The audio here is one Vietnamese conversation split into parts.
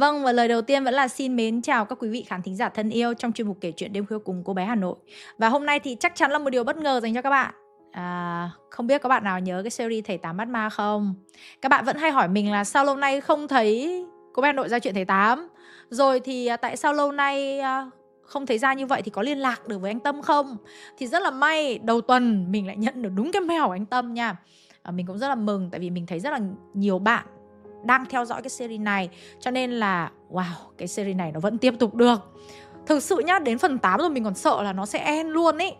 Vâng và lời đầu tiên vẫn là xin mến chào các quý vị khán thính giả thân yêu trong chuyên mục kể chuyện đêm khuya cùng cô bé Hà Nội. Và hôm nay thì chắc chắn là một điều bất ngờ dành cho các bạn. À, không biết các bạn nào nhớ cái series Thầy Tám Bắt Ma không? Các bạn vẫn hay hỏi mình là sao lâu nay không thấy cô bé Hà Nội ra chuyện Thầy Tám? Rồi thì à, tại sao lâu nay à, không thấy ra như vậy thì có liên lạc được với anh Tâm không? Thì rất là may đầu tuần mình lại nhận được đúng cái mail của anh Tâm nha. À, mình cũng rất là mừng tại vì mình thấy rất là nhiều bạn đang theo dõi cái series này. Cho nên là, wow, cái series này nó vẫn tiếp tục được. Thực sự nhá, đến phần 8 rồi mình còn sợ là nó sẽ end luôn ý.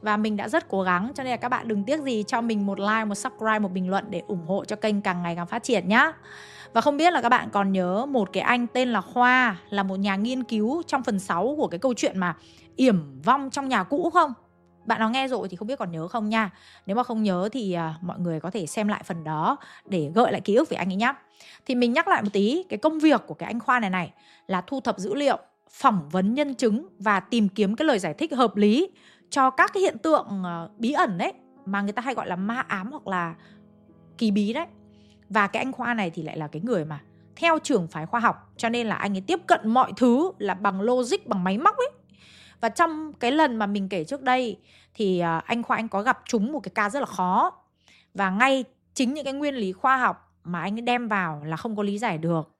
Và mình đã rất cố gắng, cho nên là các bạn đừng tiếc gì, cho mình một like, một subscribe, một bình luận để ủng hộ cho kênh càng ngày càng phát triển nhá. Và không biết là các bạn còn nhớ một cái anh tên là Khoa là một nhà nghiên cứu trong phần 6 của cái câu chuyện mà yểm vong trong nhà cũ không? Bạn nào nghe rồi thì không biết còn nhớ không nha. Nếu mà không nhớ thì uh, mọi người có thể xem lại phần đó để gợi lại ký ức về anh ấy nhé. Thì mình nhắc lại một tí, cái công việc của cái anh Khoa này này là thu thập dữ liệu, phỏng vấn nhân chứng và tìm kiếm cái lời giải thích hợp lý cho các cái hiện tượng uh, bí ẩn đấy mà người ta hay gọi là ma ám hoặc là kỳ bí đấy. Và cái anh Khoa này thì lại là cái người mà theo trường phái khoa học cho nên là anh ấy tiếp cận mọi thứ là bằng logic bằng máy móc ấy và trong cái lần mà mình kể trước đây thì à, anh Khoa anh có gặp chúng một cái ca rất là khó. Và ngay chính những cái nguyên lý khoa học mà anh ấy đem vào là không có lý giải được.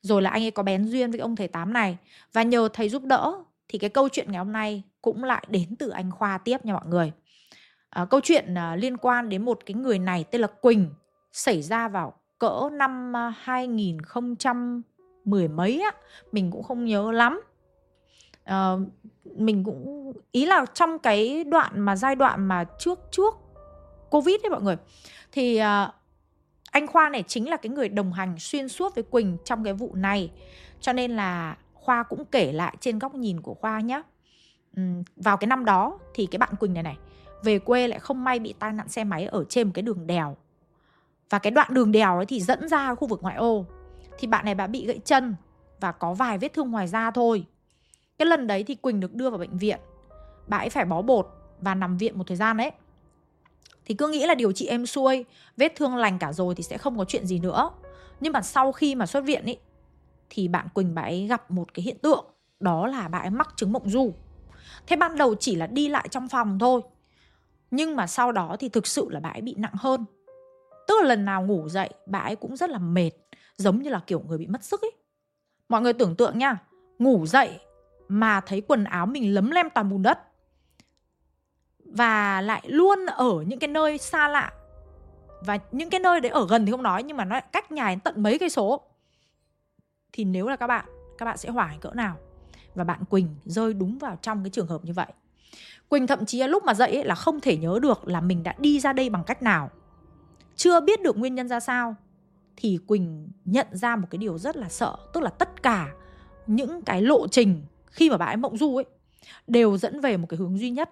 Rồi là anh ấy có bén duyên với ông thầy Tám này và nhờ thầy giúp đỡ thì cái câu chuyện ngày hôm nay cũng lại đến từ anh Khoa tiếp nha mọi người. À, câu chuyện à, liên quan đến một cái người này tên là Quỳnh xảy ra vào cỡ năm à, 2010 mười mấy á, mình cũng không nhớ lắm uh, mình cũng ý là trong cái đoạn mà giai đoạn mà trước trước covid ấy mọi người thì uh, anh khoa này chính là cái người đồng hành xuyên suốt với quỳnh trong cái vụ này. Cho nên là khoa cũng kể lại trên góc nhìn của khoa nhé uhm, vào cái năm đó thì cái bạn quỳnh này này về quê lại không may bị tai nạn xe máy ở trên một cái đường đèo. Và cái đoạn đường đèo ấy thì dẫn ra khu vực ngoại ô. Thì bạn này bà bị gãy chân và có vài vết thương ngoài da thôi cái lần đấy thì Quỳnh được đưa vào bệnh viện. Bà ấy phải bó bột và nằm viện một thời gian đấy. Thì cứ nghĩ là điều trị em xuôi, Vết thương lành cả rồi thì sẽ không có chuyện gì nữa. Nhưng mà sau khi mà xuất viện ý, Thì bạn Quỳnh bà ấy gặp một cái hiện tượng, Đó là bà ấy mắc chứng mộng du. Thế ban đầu chỉ là đi lại trong phòng thôi, Nhưng mà sau đó thì thực sự là bà ấy bị nặng hơn. Tức là lần nào ngủ dậy, bà ấy cũng rất là mệt, Giống như là kiểu người bị mất sức ấy Mọi người tưởng tượng nha, Ngủ dậy mà thấy quần áo mình lấm lem toàn bùn đất. Và lại luôn ở những cái nơi xa lạ. Và những cái nơi đấy ở gần thì không nói, nhưng mà nó cách nhà đến tận mấy cây số. Thì nếu là các bạn các bạn sẽ hoảng cỡ nào? Và bạn Quỳnh rơi đúng vào trong cái trường hợp như vậy. Quỳnh thậm chí lúc mà dậy ấy là không thể nhớ được là mình đã đi ra đây bằng cách nào. Chưa biết được nguyên nhân ra sao, thì Quỳnh nhận ra một cái điều rất là sợ. Tức là tất cả những cái lộ trình khi mà bà ấy mộng du ấy, đều dẫn về một cái hướng duy nhất.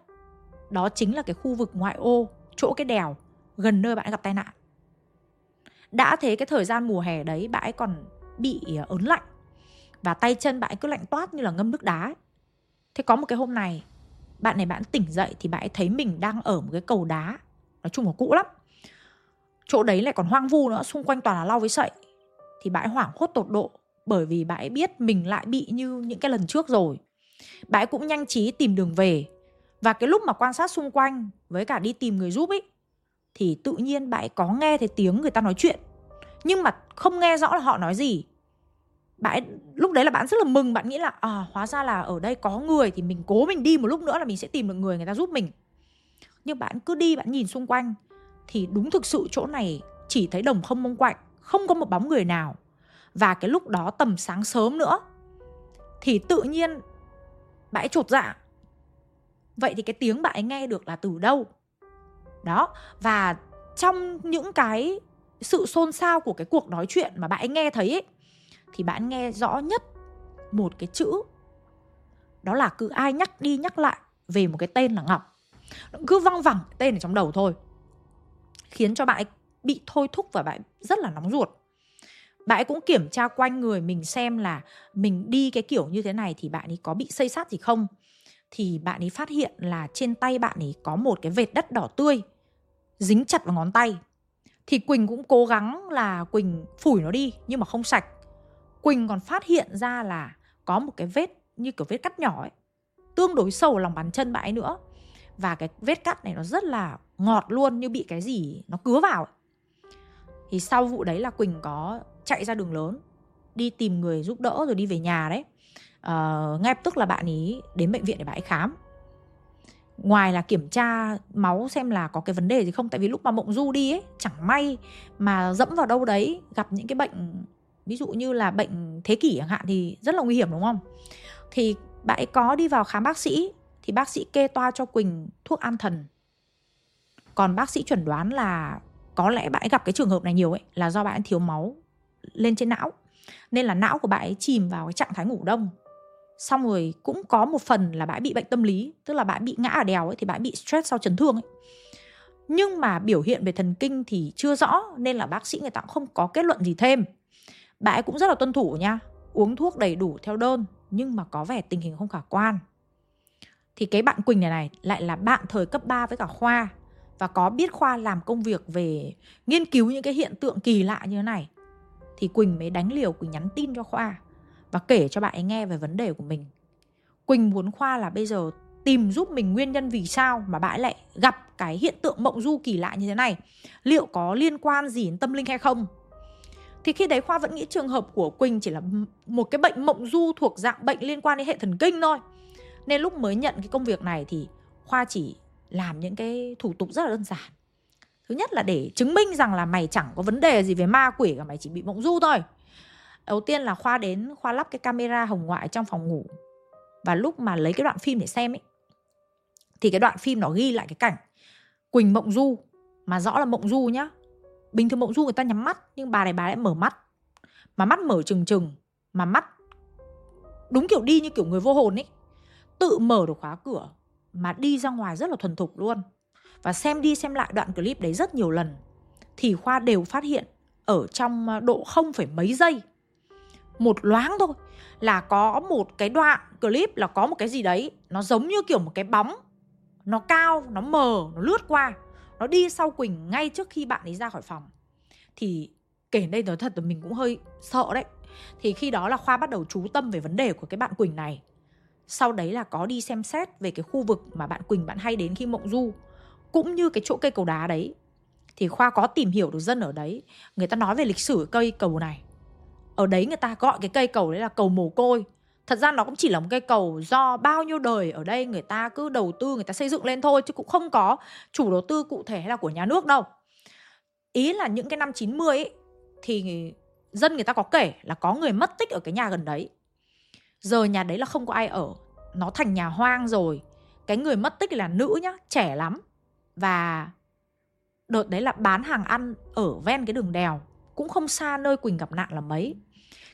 Đó chính là cái khu vực ngoại ô, chỗ cái đèo gần nơi bạn ấy gặp tai nạn. Đã thế cái thời gian mùa hè đấy, bà ấy còn bị à, ớn lạnh và tay chân bạn ấy cứ lạnh toát như là ngâm nước đá ấy. thế có một cái hôm này, bạn này bạn tỉnh dậy thì bạn ấy thấy mình đang ở một cái cầu đá, nói chung là cũ lắm. Chỗ đấy lại còn hoang vu nữa, xung quanh toàn là lau với sậy. Thì bạn ấy hoảng hốt tột độ bởi vì bà ấy biết mình lại bị như những cái lần trước rồi. Bà ấy cũng nhanh trí tìm đường về. Và cái lúc mà quan sát xung quanh với cả đi tìm người giúp ấy thì tự nhiên bà ấy có nghe thấy tiếng người ta nói chuyện. Nhưng mà không nghe rõ là họ nói gì. Bà ấy, lúc đấy là bạn rất là mừng, bạn nghĩ là à hóa ra là ở đây có người thì mình cố mình đi một lúc nữa là mình sẽ tìm được người người ta giúp mình. Nhưng bạn cứ đi bạn nhìn xung quanh thì đúng thực sự chỗ này chỉ thấy đồng không mông quạnh, không có một bóng người nào và cái lúc đó tầm sáng sớm nữa thì tự nhiên bà ấy chột dạ. Vậy thì cái tiếng bà ấy nghe được là từ đâu? Đó và trong những cái sự xôn xao của cái cuộc nói chuyện mà bạn ấy nghe thấy ấy, thì bạn nghe rõ nhất một cái chữ. Đó là cứ ai nhắc đi nhắc lại về một cái tên là ngọc. Cứ văng vẳng tên ở trong đầu thôi khiến cho bạn bị thôi thúc và bạn rất là nóng ruột bạn ấy cũng kiểm tra quanh người mình xem là mình đi cái kiểu như thế này thì bạn ấy có bị xây sát gì không? Thì bạn ấy phát hiện là trên tay bạn ấy có một cái vệt đất đỏ tươi, dính chặt vào ngón tay. Thì quỳnh cũng cố gắng là quỳnh phủi nó đi nhưng mà không sạch. Quỳnh còn phát hiện ra là có một cái vết như kiểu vết cắt nhỏ ấy, tương đối sâu ở lòng bàn chân bạn ấy nữa. Và cái vết cắt này nó rất là ngọt luôn, như bị cái gì nó cứa vào ấy. thì sau vụ đấy là Quỳnh có chạy ra đường lớn đi tìm người giúp đỡ rồi đi về nhà đấy. À, ngay lập tức là bạn ấy đến bệnh viện để bạn ấy khám. Ngoài là kiểm tra máu xem là có cái vấn đề gì không tại vì lúc mà mộng du đi ấy chẳng may mà dẫm vào đâu đấy gặp những cái bệnh ví dụ như là bệnh thế kỷ chẳng hạn thì rất là nguy hiểm đúng không? Thì bạn ấy có đi vào khám bác sĩ thì bác sĩ kê toa cho quỳnh thuốc an thần. Còn bác sĩ chuẩn đoán là có lẽ bạn ấy gặp cái trường hợp này nhiều ấy là do bạn ấy thiếu máu lên trên não. Nên là não của bạn ấy chìm vào cái trạng thái ngủ đông. Xong rồi cũng có một phần là bạn bị bệnh tâm lý, tức là bạn bị ngã ở đèo ấy, thì bạn bị stress sau chấn thương ấy. Nhưng mà biểu hiện về thần kinh thì chưa rõ, nên là bác sĩ người ta cũng không có kết luận gì thêm. Bạn ấy cũng rất là tuân thủ nha, uống thuốc đầy đủ theo đơn, nhưng mà có vẻ tình hình không khả quan. Thì cái bạn Quỳnh này này lại là bạn thời cấp 3 với cả Khoa, và có biết Khoa làm công việc về nghiên cứu những cái hiện tượng kỳ lạ như thế này thì Quỳnh mới đánh liều Quỳnh nhắn tin cho Khoa và kể cho bạn ấy nghe về vấn đề của mình. Quỳnh muốn Khoa là bây giờ tìm giúp mình nguyên nhân vì sao mà bạn lại gặp cái hiện tượng mộng du kỳ lạ như thế này. Liệu có liên quan gì đến tâm linh hay không? Thì khi đấy Khoa vẫn nghĩ trường hợp của Quỳnh chỉ là một cái bệnh mộng du thuộc dạng bệnh liên quan đến hệ thần kinh thôi. Nên lúc mới nhận cái công việc này thì Khoa chỉ làm những cái thủ tục rất là đơn giản. Thứ nhất là để chứng minh rằng là mày chẳng có vấn đề gì về ma quỷ cả, mày chỉ bị mộng du thôi. Đầu tiên là Khoa đến, Khoa lắp cái camera hồng ngoại trong phòng ngủ. Và lúc mà lấy cái đoạn phim để xem ấy, thì cái đoạn phim nó ghi lại cái cảnh Quỳnh mộng du, mà rõ là mộng du nhá. Bình thường mộng du người ta nhắm mắt, nhưng bà này, bà lại mở mắt. Mà mắt mở trừng trừng, mà mắt đúng kiểu đi như kiểu người vô hồn ấy. Tự mở được khóa cửa, mà đi ra ngoài rất là thuần thục luôn. Và xem đi xem lại đoạn clip đấy rất nhiều lần. Thì Khoa đều phát hiện ở trong à, độ không phải mấy giây. Một loáng thôi là có một cái đoạn clip là có một cái gì đấy, nó giống như kiểu một cái bóng. Nó cao, nó mờ, nó lướt qua. Nó đi sau quỳnh ngay trước khi bạn ấy ra khỏi phòng. Thì kể đây nói thật là mình cũng hơi sợ đấy. Thì khi đó là khoa bắt đầu chú tâm về vấn đề của cái bạn quỳnh này. Sau đấy là có đi xem xét về cái khu vực mà bạn quỳnh bạn hay đến khi mộng du cũng như cái chỗ cây cầu đá đấy. Thì khoa có tìm hiểu được dân ở đấy. Người ta nói về lịch sử cây cầu này. Ở đấy người ta gọi cái cây cầu đấy là cầu mồ côi. Thật ra nó cũng chỉ là một cây cầu do bao nhiêu đời ở đây người ta cứ đầu tư người ta xây dựng lên thôi chứ cũng không có chủ đầu tư cụ thể hay là của nhà nước đâu. Ý là những cái năm 90 ấy, thì dân người ta có kể là có người mất tích ở cái nhà gần đấy. Giờ nhà đấy là không có ai ở. Nó thành nhà hoang rồi. Cái người mất tích là nữ nhá trẻ lắm và đợt đấy là bán hàng ăn ở ven cái đường đèo, cũng không xa nơi quỳnh gặp nạn là mấy.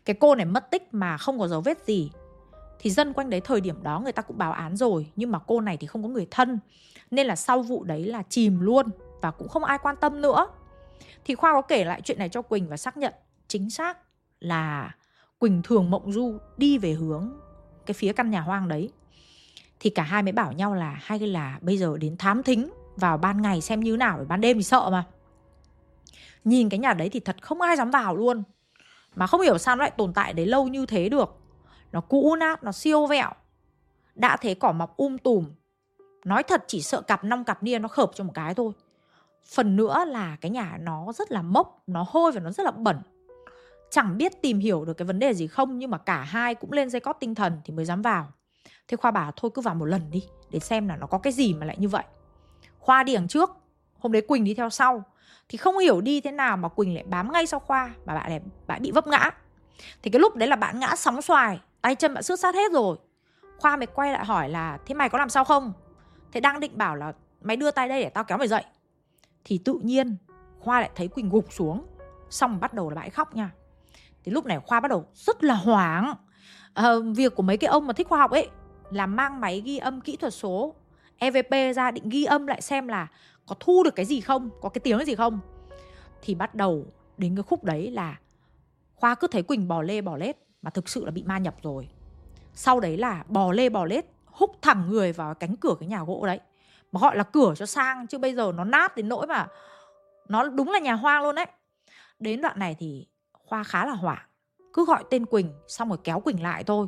Cái cô này mất tích mà không có dấu vết gì, thì dân quanh đấy thời điểm đó người ta cũng báo án rồi, nhưng mà cô này thì không có người thân. Nên là sau vụ đấy là chìm luôn và cũng không ai quan tâm nữa. Thì khoa có kể lại chuyện này cho quỳnh và xác nhận chính xác là quỳnh thường mộng du đi về hướng cái phía căn nhà hoang đấy. Thì cả hai mới bảo nhau là hay là bây giờ đến thám thính vào ban ngày xem như nào ban đêm thì sợ mà. Nhìn cái nhà đấy thì thật không ai dám vào luôn. Mà không hiểu sao nó lại tồn tại đấy lâu như thế được. Nó cũ nát, nó siêu vẹo. Đã thế cỏ mọc um tùm. Nói thật chỉ sợ cặp năm cặp nia nó khợp cho một cái thôi. Phần nữa là cái nhà nó rất là mốc Nó hôi và nó rất là bẩn. Chẳng biết tìm hiểu được cái vấn đề gì không Nhưng mà cả hai cũng lên dây cót tinh thần Thì mới dám vào. Thế Khoa bảo thôi cứ vào một lần đi Để xem là nó có cái gì mà lại như vậy. Khoa đi đằng trước. Hôm đấy Quỳnh đi theo sau. Thì không hiểu đi thế nào mà quỳnh lại bám ngay sau khoa Mà bạn này bạn bị vấp ngã. Thì cái lúc đấy là bạn ngã sóng xoài. Tay chân bạn xước sát hết rồi. Khoa mới quay lại hỏi là thế mày có làm sao không? Thế đang định bảo là mày đưa tay đây để tao kéo mày dậy. Thì tự nhiên khoa lại thấy quỳnh gục xuống. Xong bắt đầu là bạn khóc nha. Thì lúc này khoa bắt đầu rất là hoảng. À, việc của mấy cái ông mà thích khoa học ấy là mang máy ghi âm kỹ thuật số evp ra định ghi âm lại xem là có thu được cái gì không, có cái tiếng gì không thì bắt đầu đến cái khúc đấy là khoa cứ thấy quỳnh bò lê bò lết mà thực sự là bị ma nhập rồi sau đấy là bò lê bò lết, húc thẳng người vào cánh cửa cái nhà gỗ đấy mà gọi là cửa cho sang, chứ bây giờ nó nát đến nỗi mà nó đúng là nhà hoang luôn đấy đến đoạn này thì khoa khá là hoảng, cứ gọi tên Quỳnh, xong rồi kéo Quỳnh lại thôi.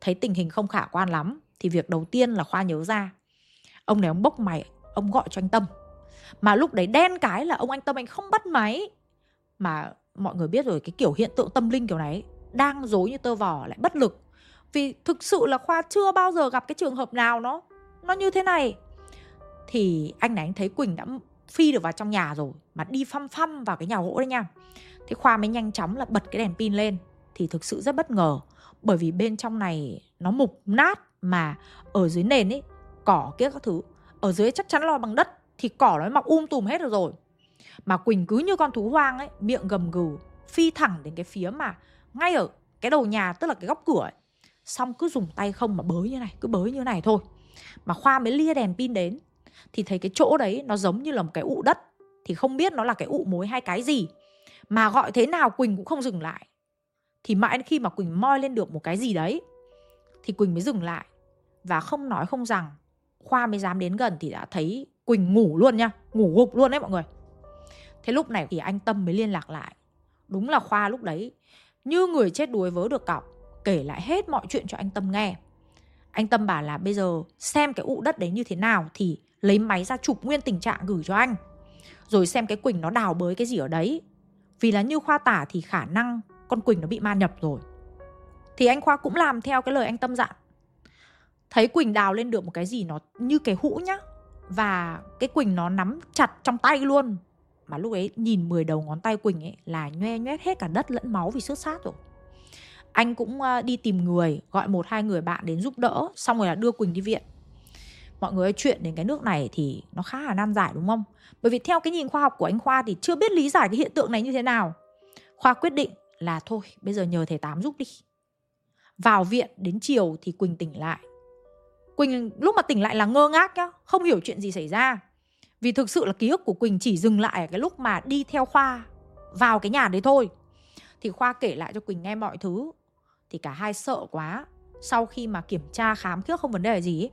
Thấy tình hình không khả quan lắm, thì việc đầu tiên là Khoa nhớ ra. Ông này ông bốc máy ông gọi cho anh Tâm. Mà lúc đấy đen cái là ông anh Tâm anh không bắt máy. Mà mọi người biết rồi, cái kiểu hiện tượng tâm linh kiểu này, đang dối như tơ vò lại bất lực. Vì thực sự là Khoa chưa bao giờ gặp cái trường hợp nào nó nó như thế này. Thì anh này anh thấy Quỳnh đã phi được vào trong nhà rồi, mà đi phăm phăm vào cái nhà gỗ đấy nha. Thế Khoa mới nhanh chóng là bật cái đèn pin lên, thì thực sự rất bất ngờ bởi vì bên trong này nó mục nát mà ở dưới nền ấy cỏ kia các thứ. Ở dưới chắc chắn lo bằng đất, thì cỏ nó mọc um tùm hết rồi rồi. Mà quỳnh cứ như con thú hoang ấy, miệng gầm gừ, phi thẳng đến cái phía mà ngay ở cái đầu nhà, tức là cái góc cửa ấy. xong cứ dùng tay không mà bới như này, cứ bới như này thôi. Mà khoa mới lia đèn pin đến, thì thấy cái chỗ đấy nó giống như là một cái ụ đất, thì không biết nó là cái ụ mối hay cái gì. Mà gọi thế nào quỳnh cũng không dừng lại. Thì mãi khi mà quỳnh moi lên được một cái gì đấy, thì quỳnh mới dừng lại và không nói không rằng khoa mới dám đến gần thì đã thấy quỳnh ngủ luôn nha, ngủ gục luôn đấy mọi người. Thế lúc này thì anh tâm mới liên lạc lại. Đúng là khoa lúc đấy, như người chết đuối vớ được cọc, kể lại hết mọi chuyện cho anh tâm nghe. Anh tâm bảo là bây giờ xem cái ụ đất đấy như thế nào thì lấy máy ra chụp nguyên tình trạng gửi cho anh. Rồi xem cái quỳnh nó đào bới cái gì ở đấy. Vì là như khoa tả thì khả năng con quỳnh nó bị ma nhập rồi. Thì anh khoa cũng làm theo cái lời anh tâm dặn thấy quỳnh đào lên được một cái gì nó như cái hũ nhá. Và cái quỳnh nó nắm chặt trong tay luôn. Mà lúc ấy nhìn 10 đầu ngón tay quỳnh ấy là nhoe nhoét hết cả đất lẫn máu vì xước sát rồi. Anh cũng ờ, đi tìm người, gọi một hai người bạn đến giúp đỡ, xong rồi là đưa quỳnh đi viện. Mọi người ơi, chuyện đến cái nước này thì nó khá là nan giải đúng không? Bởi vì theo cái nhìn khoa học của anh khoa thì chưa biết lý giải cái hiện tượng này như thế nào. Khoa quyết định là thôi, bây giờ nhờ thầy tám giúp đi. Vào viện đến chiều thì quỳnh tỉnh lại quỳnh lúc mà tỉnh lại là ngơ ngác nhá không hiểu chuyện gì xảy ra vì thực sự là ký ức của quỳnh chỉ dừng lại ở cái lúc mà đi theo khoa vào cái nhà đấy thôi thì khoa kể lại cho quỳnh nghe mọi thứ thì cả hai sợ quá sau khi mà kiểm tra khám trước không vấn đề gì ấy,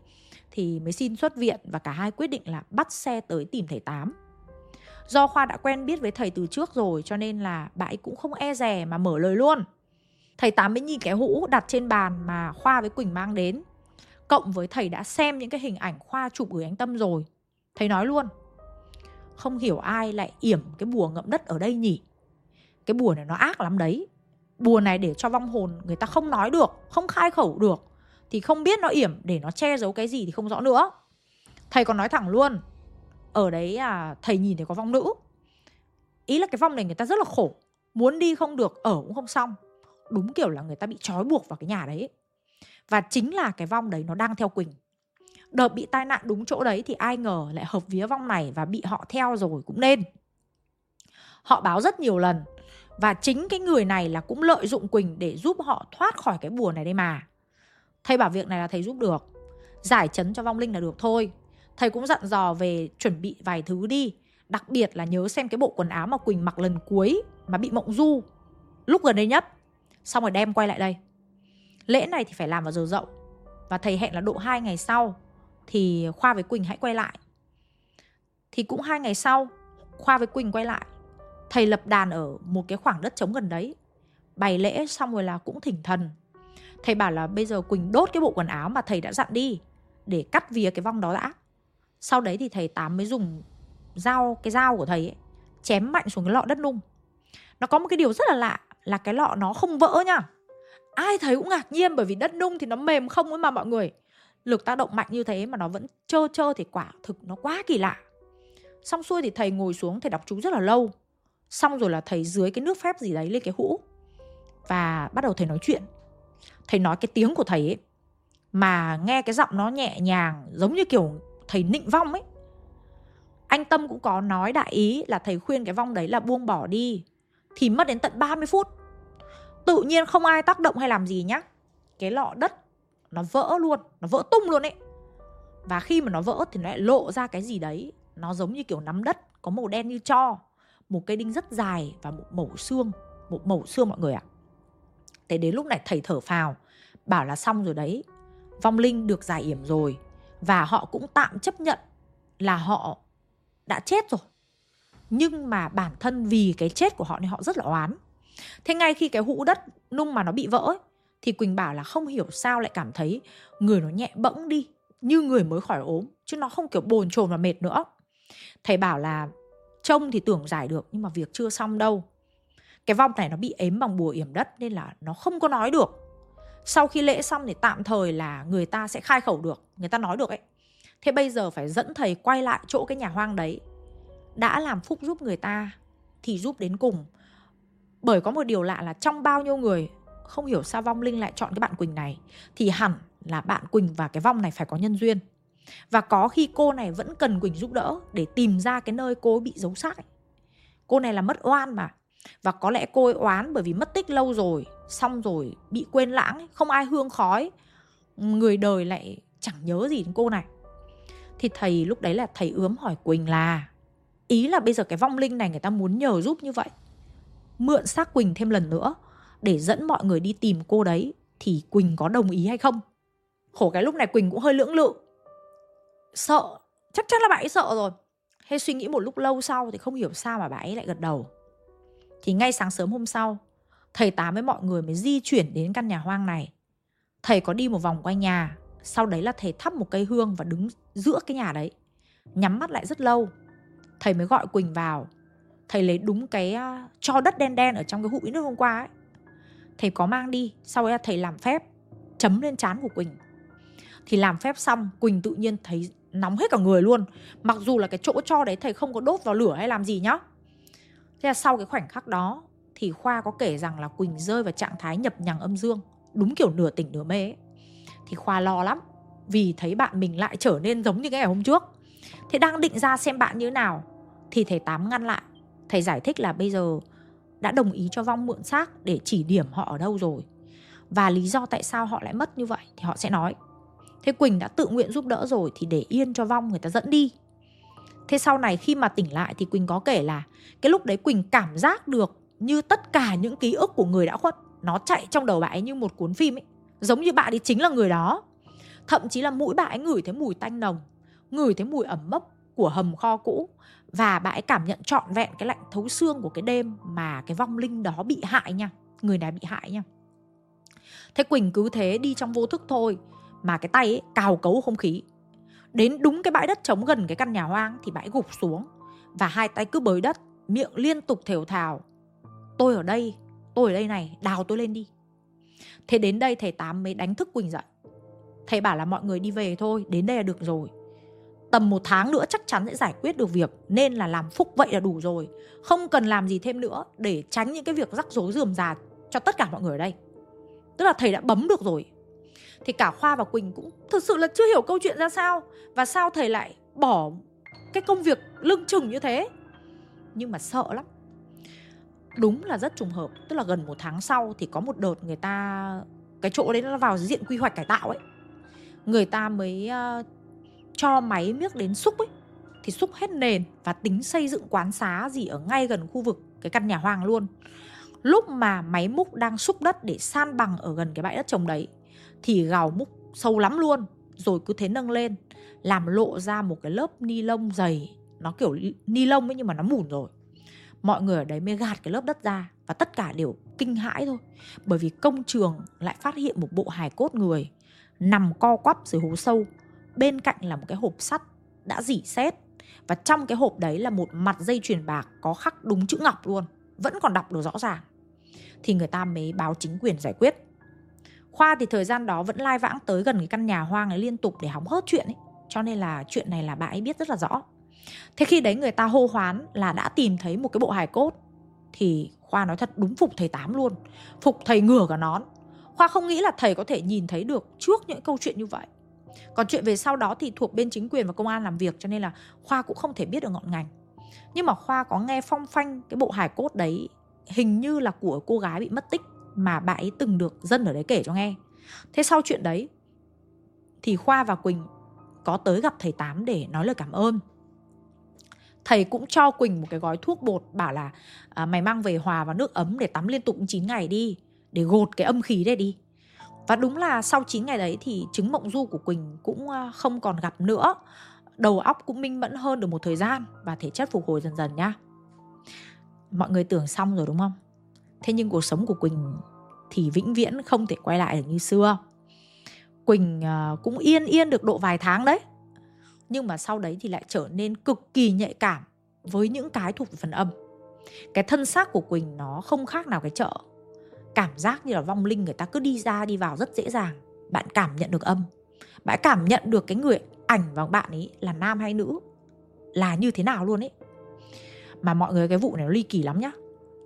thì mới xin xuất viện và cả hai quyết định là bắt xe tới tìm thầy Tám. Do Khoa đã quen biết với thầy từ trước rồi cho nên là bà ấy cũng không e rè mà mở lời luôn. Thầy Tám mới nhìn cái hũ đặt trên bàn mà Khoa với Quỳnh mang đến. Cộng với thầy đã xem những cái hình ảnh Khoa chụp gửi anh Tâm rồi. Thầy nói luôn. Không hiểu ai lại yểm cái bùa ngậm đất ở đây nhỉ. Cái bùa này nó ác lắm đấy. Bùa này để cho vong hồn người ta không nói được, không khai khẩu được thì không biết nó yểm để nó che giấu cái gì thì không rõ nữa thầy còn nói thẳng luôn ở đấy à thầy nhìn thấy có vong nữ ý là cái vong này người ta rất là khổ muốn đi không được ở cũng không xong đúng kiểu là người ta bị trói buộc vào cái nhà đấy và chính là cái vong đấy nó đang theo quỳnh. Đợt bị tai nạn đúng chỗ đấy thì ai ngờ lại hợp vía vong này và bị họ theo rồi cũng nên. Họ báo rất nhiều lần và chính cái người này là cũng lợi dụng quỳnh để giúp họ thoát khỏi cái bùa này đây mà. Thầy bảo việc này là thầy giúp được. Giải chấn cho vong linh là được thôi. Thầy cũng dặn dò về chuẩn bị vài thứ đi. Đặc biệt là nhớ xem cái bộ quần áo mà Quỳnh mặc lần cuối Mà bị mộng du. Lúc gần đây nhất. Xong rồi đem quay lại đây. Lễ này thì phải làm vào giờ dậu. Và thầy hẹn là độ 2 ngày sau Thì Khoa với Quỳnh hãy quay lại. Thì cũng hai ngày sau Khoa với Quỳnh quay lại. Thầy lập đàn ở một cái khoảng đất trống gần đấy. Bày lễ xong rồi là cũng thỉnh thần. Thầy bảo là bây giờ Quỳnh đốt cái bộ quần áo mà thầy đã dặn đi Để cắt vía cái vong đó đã. Sau đấy thì thầy Tám mới dùng dao cái dao của thầy ấy, Chém mạnh xuống cái lọ đất nung. Nó có một cái điều rất là lạ Là cái lọ nó không vỡ nha. Ai thấy cũng ngạc nhiên bởi vì đất nung thì nó mềm không ấy mà mọi người. Lực tác động mạnh như thế mà nó vẫn trơ trơ thì quả thực nó quá kỳ lạ. Xong xuôi thì thầy ngồi xuống, thầy đọc chú rất là lâu. Xong rồi là thầy dưới cái nước phép gì đấy lên cái hũ Và bắt đầu thầy nói chuyện. Thầy nói cái tiếng của thầy ấy mà nghe cái giọng nó nhẹ nhàng giống như kiểu thầy nịnh vong ấy. Anh Tâm cũng có nói đại ý là thầy khuyên cái vong đấy là buông bỏ đi, thì mất đến tận 30 phút tự nhiên không ai tác động hay làm gì nhá. Cái lọ đất, nó vỡ luôn, nó vỡ tung luôn ấy. Và khi mà nó vỡ thì nó lại lộ ra cái gì đấy. Nó giống như kiểu nắm đất, có màu đen như cho. Một cây đinh rất dài và một mẩu xương, một mẩu xương mọi người ạ. À. Thế đến lúc này thầy thở phào, Bảo là xong rồi đấy. Vong linh được giải yểm rồi. Và họ cũng tạm chấp nhận Là họ đã chết rồi. Nhưng mà bản thân vì cái chết của họ nên họ rất là oán thế ngay khi cái hũ đất nung mà nó bị vỡ ấy, thì quỳnh bảo là không hiểu sao lại cảm thấy người nó nhẹ bẫng đi như người mới khỏi ốm chứ nó không kiểu bồn chồn và mệt nữa. Thầy bảo là trông thì tưởng giải được nhưng mà việc chưa xong đâu. Cái vong này nó bị ếm bằng bùa yểm đất nên là nó không có nói được. Sau khi lễ xong thì tạm thời là người ta sẽ khai khẩu được người ta nói được ấy. Thế bây giờ phải dẫn thầy quay lại chỗ cái nhà hoang đấy. Đã làm phúc giúp người ta thì giúp đến cùng bởi có một điều lạ là trong bao nhiêu người không hiểu sao vong linh lại chọn cái bạn quỳnh này, thì hẳn là bạn quỳnh và cái vong này phải có nhân duyên. Và có khi cô này vẫn cần quỳnh giúp đỡ để tìm ra cái nơi cô bị giấu xác ấy. cô này là mất oan mà. Và có lẽ cô ấy oán bởi vì mất tích lâu rồi, xong rồi bị quên lãng không ai hương khói. Người đời lại chẳng nhớ gì đến cô này. Thì thầy lúc đấy là thầy ướm hỏi quỳnh là, ý là bây giờ cái vong linh này người ta muốn nhờ giúp như vậy mượn xác quỳnh thêm lần nữa để dẫn mọi người đi tìm cô đấy, thì quỳnh có đồng ý hay không? Khổ, cái lúc này quỳnh cũng hơi lưỡng lự. Sợ, chắc chắn là bà ấy sợ rồi. Hay suy nghĩ một lúc lâu sau thì không hiểu sao mà bà ấy lại gật đầu. Thì ngay sáng sớm hôm sau, thầy tám với mọi người mới di chuyển đến căn nhà hoang này. Thầy có đi một vòng quanh nhà, sau đấy là thầy thắp một cây hương và đứng giữa cái nhà đấy, nhắm mắt lại rất lâu. Thầy mới gọi quỳnh vào thầy lấy đúng cái uh, cho đất đen đen ở trong cái hụi nước hôm qua ấy. Thầy có mang đi sau đấy là thầy làm phép chấm lên trán của quỳnh. Thì làm phép xong quỳnh tự nhiên thấy nóng hết cả người luôn. Mặc dù là cái chỗ cho đấy thầy không có đốt vào lửa hay làm gì nhá. Thế là sau cái khoảnh khắc đó thì khoa có kể rằng là quỳnh rơi vào trạng thái nhập nhằng âm dương đúng kiểu nửa tỉnh nửa mê ấy. thì khoa lo lắm vì thấy bạn mình lại trở nên giống như cái ngày hôm trước. Thế đang định ra xem bạn như thế nào thì thầy tám ngăn lại thầy giải thích là bây giờ đã đồng ý cho vong mượn xác để chỉ điểm họ ở đâu rồi. Và lý do tại sao họ lại mất như vậy thì họ sẽ nói. Thế quỳnh đã tự nguyện giúp đỡ rồi thì để yên cho vong người ta dẫn đi. Thế sau này khi mà tỉnh lại thì quỳnh có kể là cái lúc đấy quỳnh cảm giác được như tất cả những ký ức của người đã khuất, nó chạy trong đầu bạn ấy như một cuốn phim ấy. Giống như bạn ấy chính là người đó. Thậm chí là mũi bạn ấy ngửi thấy mùi tanh nồng, ngửi thấy mùi ẩm mốc của hầm kho cũ và bà ấy cảm nhận trọn vẹn cái lạnh thấu xương của cái đêm mà cái vong linh đó bị hại nha, người này bị hại nha. Thế quỳnh cứ thế đi trong vô thức thôi mà cái tay ấy cào cấu không khí. Đến đúng cái bãi đất trống gần cái căn nhà hoang thì bãi gục xuống và hai tay cứ bới đất, miệng liên tục thều thào, tôi ở đây, tôi ở đây này, đào tôi lên đi. Thế đến đây thầy tám mới đánh thức quỳnh dậy. Thầy bảo là mọi người đi về thôi, đến đây là được rồi tầm một tháng nữa chắc chắn sẽ giải quyết được việc nên là làm phúc vậy là đủ rồi. Không cần làm gì thêm nữa để tránh những cái việc rắc rối dườm già cho tất cả mọi người ở đây. Tức là thầy đã bấm được rồi. Thì cả khoa và quỳnh cũng thực sự là chưa hiểu câu chuyện ra sao và sao thầy lại bỏ cái công việc lưng chừng như thế. Nhưng mà sợ lắm. Đúng là rất trùng hợp tức là gần một tháng sau thì có một đợt người ta cái chỗ đấy nó vào diện quy hoạch cải tạo ấy. Người ta mới uh, cho máy miếc đến xúc ấy, thì xúc hết nền và tính xây dựng quán xá gì ở ngay gần khu vực cái căn nhà hoang luôn. Lúc mà máy múc đang xúc đất để san bằng ở gần cái bãi đất trồng đấy, thì gào múc sâu lắm luôn, rồi cứ thế nâng lên, làm lộ ra một cái lớp ni lông dày. Nó kiểu ni lông ấy nhưng mà nó mủn rồi. Mọi người ở đấy mới gạt cái lớp đất ra và tất cả đều kinh hãi thôi. Bởi vì công trường lại phát hiện một bộ hài cốt người nằm co quắp dưới hố sâu bên cạnh là một cái hộp sắt đã dỉ xét và trong cái hộp đấy là một mặt dây chuyền bạc có khắc đúng chữ ngọc luôn, vẫn còn đọc được rõ ràng. Thì người ta mới báo chính quyền giải quyết. Khoa thì thời gian đó vẫn lai vãng tới gần cái căn nhà hoang ấy liên tục để hóng hớt chuyện ấy. Cho nên là chuyện này là bà ấy biết rất là rõ. Thế khi đấy người ta hô hoán là đã tìm thấy một cái bộ hài cốt. Thì khoa nói thật đúng phục thầy tám luôn. Phục thầy ngửa cả nón. Khoa không nghĩ là thầy có thể nhìn thấy được trước những câu chuyện như vậy còn chuyện về sau đó thì thuộc bên chính quyền và công an làm việc cho nên là khoa cũng không thể biết được ngọn ngành. Nhưng mà khoa có nghe phong phanh cái bộ hài cốt đấy hình như là của cô gái bị mất tích mà bà ấy từng được dân ở đấy kể cho nghe. Thế sau chuyện đấy thì khoa và quỳnh có tới gặp thầy tám để nói lời cảm ơn. Thầy cũng cho quỳnh một cái gói thuốc bột bảo là à, mày mang về hòa vào nước ấm để tắm liên tục 9 ngày đi để gột cái âm khí đấy đi và đúng là sau 9 ngày đấy thì chứng mộng du của Quỳnh cũng ờ, không còn gặp nữa. Đầu óc cũng minh mẫn hơn được một thời gian và thể chất phục hồi dần dần nhá. Mọi người tưởng xong rồi đúng không? thế nhưng cuộc sống của quỳnh thì vĩnh viễn không thể quay lại được như xưa quỳnh ờ, cũng yên yên được độ vài tháng đấy nhưng mà sau đấy thì lại trở nên cực kỳ nhạy cảm với những cái thuộc về phần âm cái thân xác của quỳnh nó không khác nào cái chợ cảm giác như là vong linh người ta cứ đi ra, đi vào rất dễ dàng. Bạn cảm nhận được âm. Bạn cảm nhận được cái người ảnh và bạn ấy là nam hay nữ, là như thế nào luôn ấy. Mà mọi người, cái vụ này nó ly kỳ lắm nhá.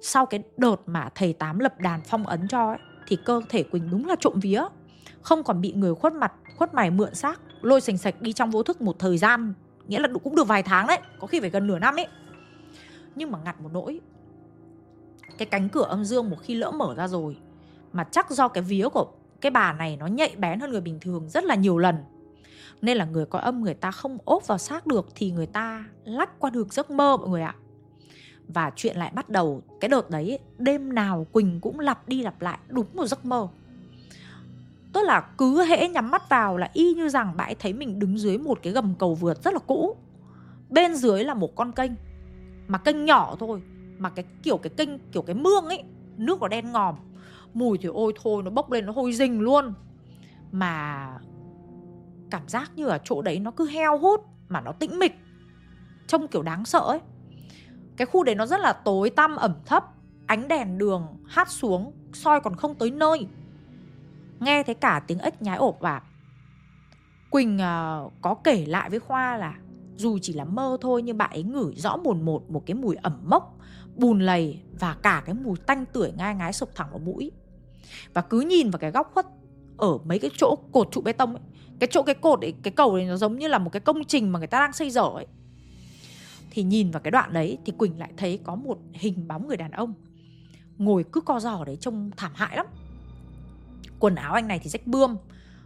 Sau cái đợt mà thầy tám lập đàn phong ấn cho ấy, thì cơ thể quỳnh đúng là trộm vía. Không còn bị người khuất mặt, khuất mày mượn xác, lôi sành sạch đi trong vô thức một thời gian, nghĩa là cũng được vài tháng đấy, có khi phải gần nửa năm ấy. Nhưng mà ngặt một nỗi cái cánh cửa âm dương một khi lỡ mở ra rồi, mà chắc do cái vía của cái bà này nó nhạy bén hơn người bình thường rất là nhiều lần. Nên là người có âm người ta không ốp vào xác được thì người ta lách qua được giấc mơ mọi người ạ. Và chuyện lại bắt đầu, cái đợt đấy, đêm nào quỳnh cũng lặp đi lặp lại đúng một giấc mơ. Tức là cứ hễ nhắm mắt vào là y như rằng bạn thấy mình đứng dưới một cái gầm cầu vượt rất là cũ. Bên dưới là một con kênh, mà kênh nhỏ thôi mà cái kiểu cái kênh kiểu cái mương ấy nước nó đen ngòm. Mùi thì ôi thôi nó bốc lên nó hôi rình luôn. Mà cảm giác như ở chỗ đấy nó cứ heo hút mà nó tĩnh mịch. Trông kiểu đáng sợ ấy. Cái khu đấy nó rất là tối tăm ẩm thấp. Ánh đèn đường hát xuống soi còn không tới nơi. Nghe thấy cả tiếng ếch nhái ộp và quỳnh uh, có kể lại với khoa là dù chỉ là mơ thôi nhưng bạn ấy ngửi rõ mồn một một cái mùi ẩm mốc bùn lầy và cả cái mùi tanh tưởi ngai ngái sộc thẳng vào mũi. Và cứ nhìn vào cái góc khuất ở mấy cái chỗ cột trụ bê tông ấy, cái chỗ cái cột ấy, cái cầu này nó giống như là một cái công trình mà người ta đang xây dở ấy. Thì nhìn vào cái đoạn đấy thì quỳnh lại thấy có một hình bóng người đàn ông ngồi cứ co giò đấy trông thảm hại lắm. Quần áo anh này thì rách bươm,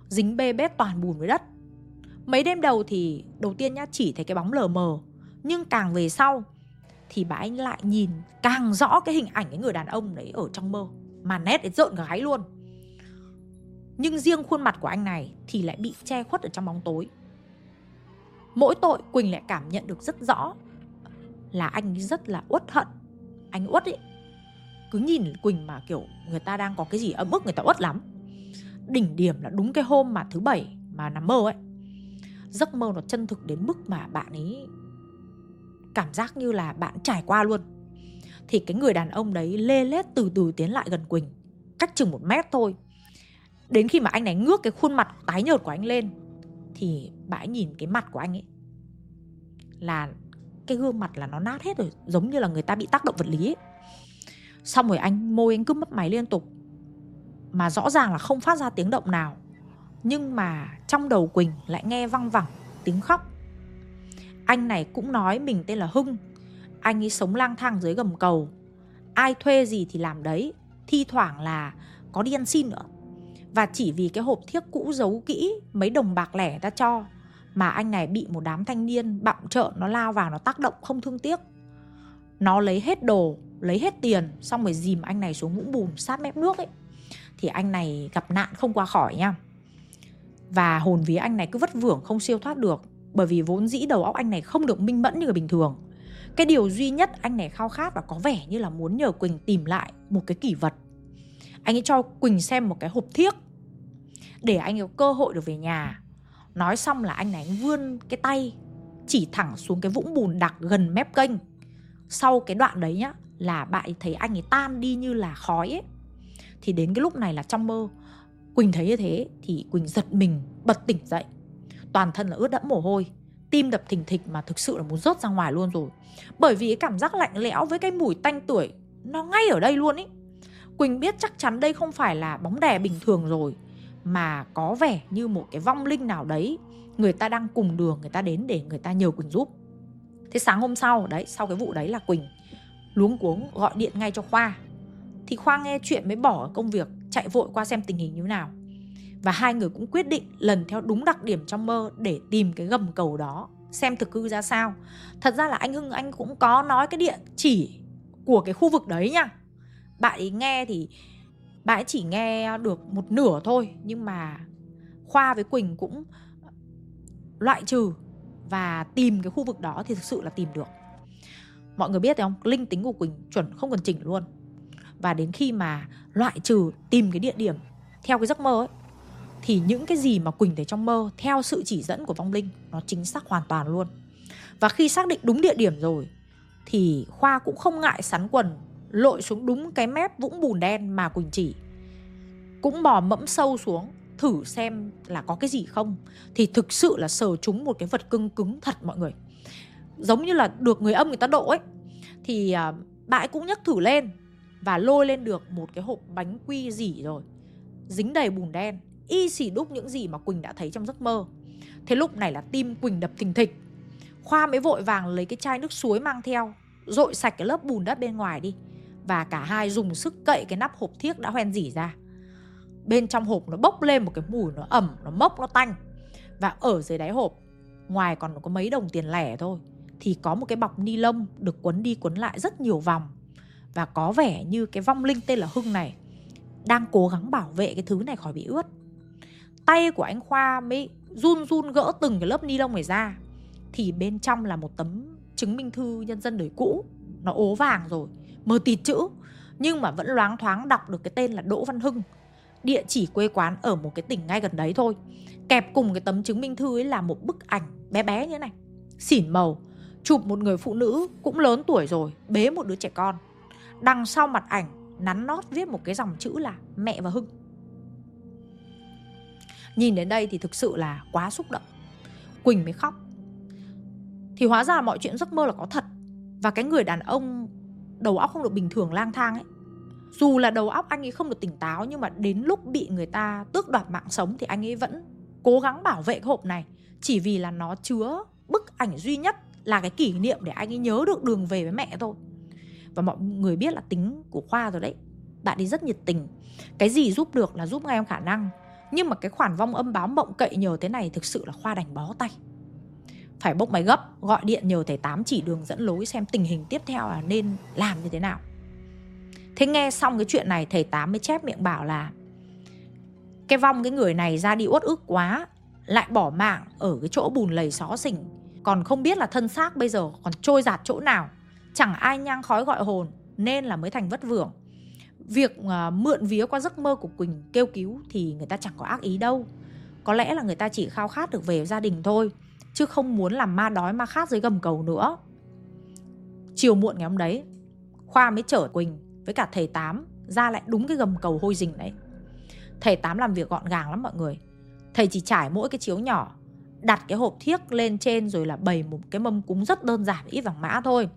dính bê bết toàn bùn với đất. Mấy đêm đầu thì đầu tiên nhá, chỉ thấy cái bóng lờ mờ, nhưng càng về sau thì bà anh lại nhìn càng rõ cái hình ảnh cái người đàn ông đấy ở trong mơ. Mà nét đến rợn cả gáy luôn. Nhưng riêng khuôn mặt của anh này thì lại bị che khuất ở trong bóng tối. Mỗi tội quỳnh lại cảm nhận được rất rõ là anh rất là uất hận. Anh uất ấy. Cứ nhìn quỳnh mà kiểu người ta đang có cái gì ấm ức, người ta uất lắm. Đỉnh điểm là đúng cái hôm mà thứ bảy mà nằm mơ ấy. Giấc mơ nó chân thực đến mức mà bạn ấy cảm giác như là bạn trải qua luôn. Thì cái người đàn ông đấy lê lết từ từ tiến lại gần quỳnh, cách chừng một mét thôi. Đến khi mà anh này ngước cái khuôn mặt tái nhợt của anh lên, thì bà ấy nhìn cái mặt của anh ấy là cái gương mặt là nó nát hết rồi, giống như là người ta bị tác động vật lý ấy. xong rồi anh môi anh cứ mấp máy liên tục, mà rõ ràng là không phát ra tiếng động nào. Nhưng mà trong đầu quỳnh lại nghe văng vẳng tiếng khóc anh này cũng nói mình tên là hưng. Anh ấy sống lang thang dưới gầm cầu. Ai thuê gì thì làm đấy. Thi thoảng là có đi ăn xin nữa. Và chỉ vì cái hộp thiếc cũ giấu kỹ mấy đồng bạc lẻ ta cho mà anh này bị một đám thanh niên bạm trợn nó lao vào nó tác động không thương tiếc. Nó lấy hết đồ, lấy hết tiền xong rồi dìm anh này xuống vũng bùn sát mép nước ấy. Thì anh này gặp nạn không qua khỏi nha. Và hồn vía anh này cứ vất vưởng không siêu thoát được bởi vì vốn dĩ đầu óc anh này không được minh mẫn như người bình thường. Cái điều duy nhất anh này khao khát và có vẻ như là muốn nhờ quỳnh tìm lại một cái kỷ vật. Anh ấy cho quỳnh xem một cái hộp thiếc để anh có cơ hội được về nhà. Nói xong là anh này anh vươn cái tay, chỉ thẳng xuống cái vũng bùn đặc gần mép kênh. Sau cái đoạn đấy nhá, là bạn thấy anh ấy tan đi như là khói ấy. Thì đến cái lúc này là trong mơ, quỳnh thấy như thế thì quỳnh giật mình, bật tỉnh dậy toàn thân là ướt đẫm mồ hôi. Tim đập thình thịch mà thực sự là muốn rớt ra ngoài luôn rồi. Bởi vì cái cảm giác lạnh lẽo với cái mùi tanh tuổi nó ngay ở đây luôn ý. Quỳnh biết chắc chắn đây không phải là bóng đè bình thường rồi, mà có vẻ như một cái vong linh nào đấy, người ta đang cùng đường, người ta đến để người ta nhờ quỳnh giúp. Thế sáng hôm sau, đấy, sau cái vụ đấy là quỳnh luống cuống gọi điện ngay cho khoa. Thì khoa nghe chuyện mới bỏ công việc, chạy vội qua xem tình hình như thế nào và hai người cũng quyết định lần theo đúng đặc điểm trong mơ để tìm cái gầm cầu đó, xem thực hư ra sao. Thật ra là anh hưng, anh cũng có nói cái địa chỉ của cái khu vực đấy nha. Bạn ấy nghe thì, bạn ấy chỉ nghe được một nửa thôi, nhưng mà khoa với quỳnh cũng loại trừ và tìm cái khu vực đó thì thực sự là tìm được. Mọi người biết không? Linh tính của quỳnh chuẩn không cần chỉnh luôn. Và đến khi mà loại trừ tìm cái địa điểm theo cái giấc mơ ấy thì những cái gì mà Quỳnh thấy trong mơ theo sự chỉ dẫn của vong linh nó chính xác hoàn toàn luôn. Và khi xác định đúng địa điểm rồi thì Khoa cũng không ngại sắn quần lội xuống đúng cái mép vũng bùn đen mà Quỳnh chỉ. Cũng bò mẫm sâu xuống thử xem là có cái gì không thì thực sự là sờ trúng một cái vật cưng cứng thật mọi người. Giống như là được người âm người ta độ ấy thì à, uh, bạn cũng nhấc thử lên và lôi lên được một cái hộp bánh quy dỉ rồi dính đầy bùn đen y xỉ đúc những gì mà Quỳnh đã thấy trong giấc mơ. Thế lúc này là tim Quỳnh đập thình thịch. Khoa mới vội vàng lấy cái chai nước suối mang theo, dội sạch cái lớp bùn đất bên ngoài đi. Và cả hai dùng sức cậy cái nắp hộp thiếc đã hoen dỉ ra. Bên trong hộp nó bốc lên một cái mùi nó ẩm, nó mốc, nó tanh. Và ở dưới đáy hộp, ngoài còn có mấy đồng tiền lẻ thôi, thì có một cái bọc ni lông được quấn đi quấn lại rất nhiều vòng. Và có vẻ như cái vong linh tên là Hưng này đang cố gắng bảo vệ cái thứ này khỏi bị ướt tay của anh Khoa mới run run gỡ từng cái lớp ni lông này ra. Thì bên trong là một tấm chứng minh thư nhân dân đời cũ. Nó ố vàng rồi, mờ tịt chữ. Nhưng mà vẫn loáng thoáng đọc được cái tên là Đỗ Văn Hưng. Địa chỉ quê quán ở một cái tỉnh ngay gần đấy thôi. Kẹp cùng cái tấm chứng minh thư ấy là một bức ảnh bé bé như thế này. Xỉn màu, chụp một người phụ nữ cũng lớn tuổi rồi, bế một đứa trẻ con. Đằng sau mặt ảnh, nắn nót viết một cái dòng chữ là mẹ và Hưng. Nhìn đến đây thì thực sự là quá xúc động. Quỳnh mới khóc. Thì hóa ra mọi chuyện giấc mơ là có thật. Và cái người đàn ông đầu óc không được bình thường lang thang ấy. Dù là đầu óc anh ấy không được tỉnh táo, Nhưng mà đến lúc bị người ta tước đoạt mạng sống Thì anh ấy vẫn cố gắng bảo vệ cái hộp này. Chỉ vì là nó chứa bức ảnh duy nhất Là cái kỷ niệm để anh ấy nhớ được đường về với mẹ thôi. Và mọi người biết là tính của Khoa rồi đấy. Bạn ấy rất nhiệt tình. Cái gì giúp được là giúp ngay em khả năng nhưng mà cái khoản vong âm báo mộng cậy nhờ thế này thực sự là khoa đành bó tay. Phải bốc máy gấp, gọi điện nhờ thầy tám chỉ đường dẫn lối xem tình hình tiếp theo là nên làm như thế nào. Thế nghe xong cái chuyện này, thầy tám mới chép miệng bảo là, cái vong cái người này ra đi uất ức quá, lại bỏ mạng ở cái chỗ bùn lầy xó xỉnh, còn không biết là thân xác bây giờ còn trôi giạt chỗ nào. Chẳng ai nhang khói gọi hồn, nên là mới thành vất vưởng việc uh, mượn vía qua giấc mơ của Quỳnh kêu cứu thì người ta chẳng có ác ý đâu. Có lẽ là người ta chỉ khao khát được về gia đình thôi, chứ không muốn làm ma đói ma khát dưới gầm cầu nữa. Chiều muộn ngày hôm đấy, Khoa mới chở Quỳnh với cả thầy Tám ra lại đúng cái gầm cầu hôi rình đấy. Thầy Tám làm việc gọn gàng lắm mọi người. Thầy chỉ trải mỗi cái chiếu nhỏ, đặt cái hộp thiếc lên trên rồi là bày một cái mâm cúng rất đơn giản ít vàng mã thôi.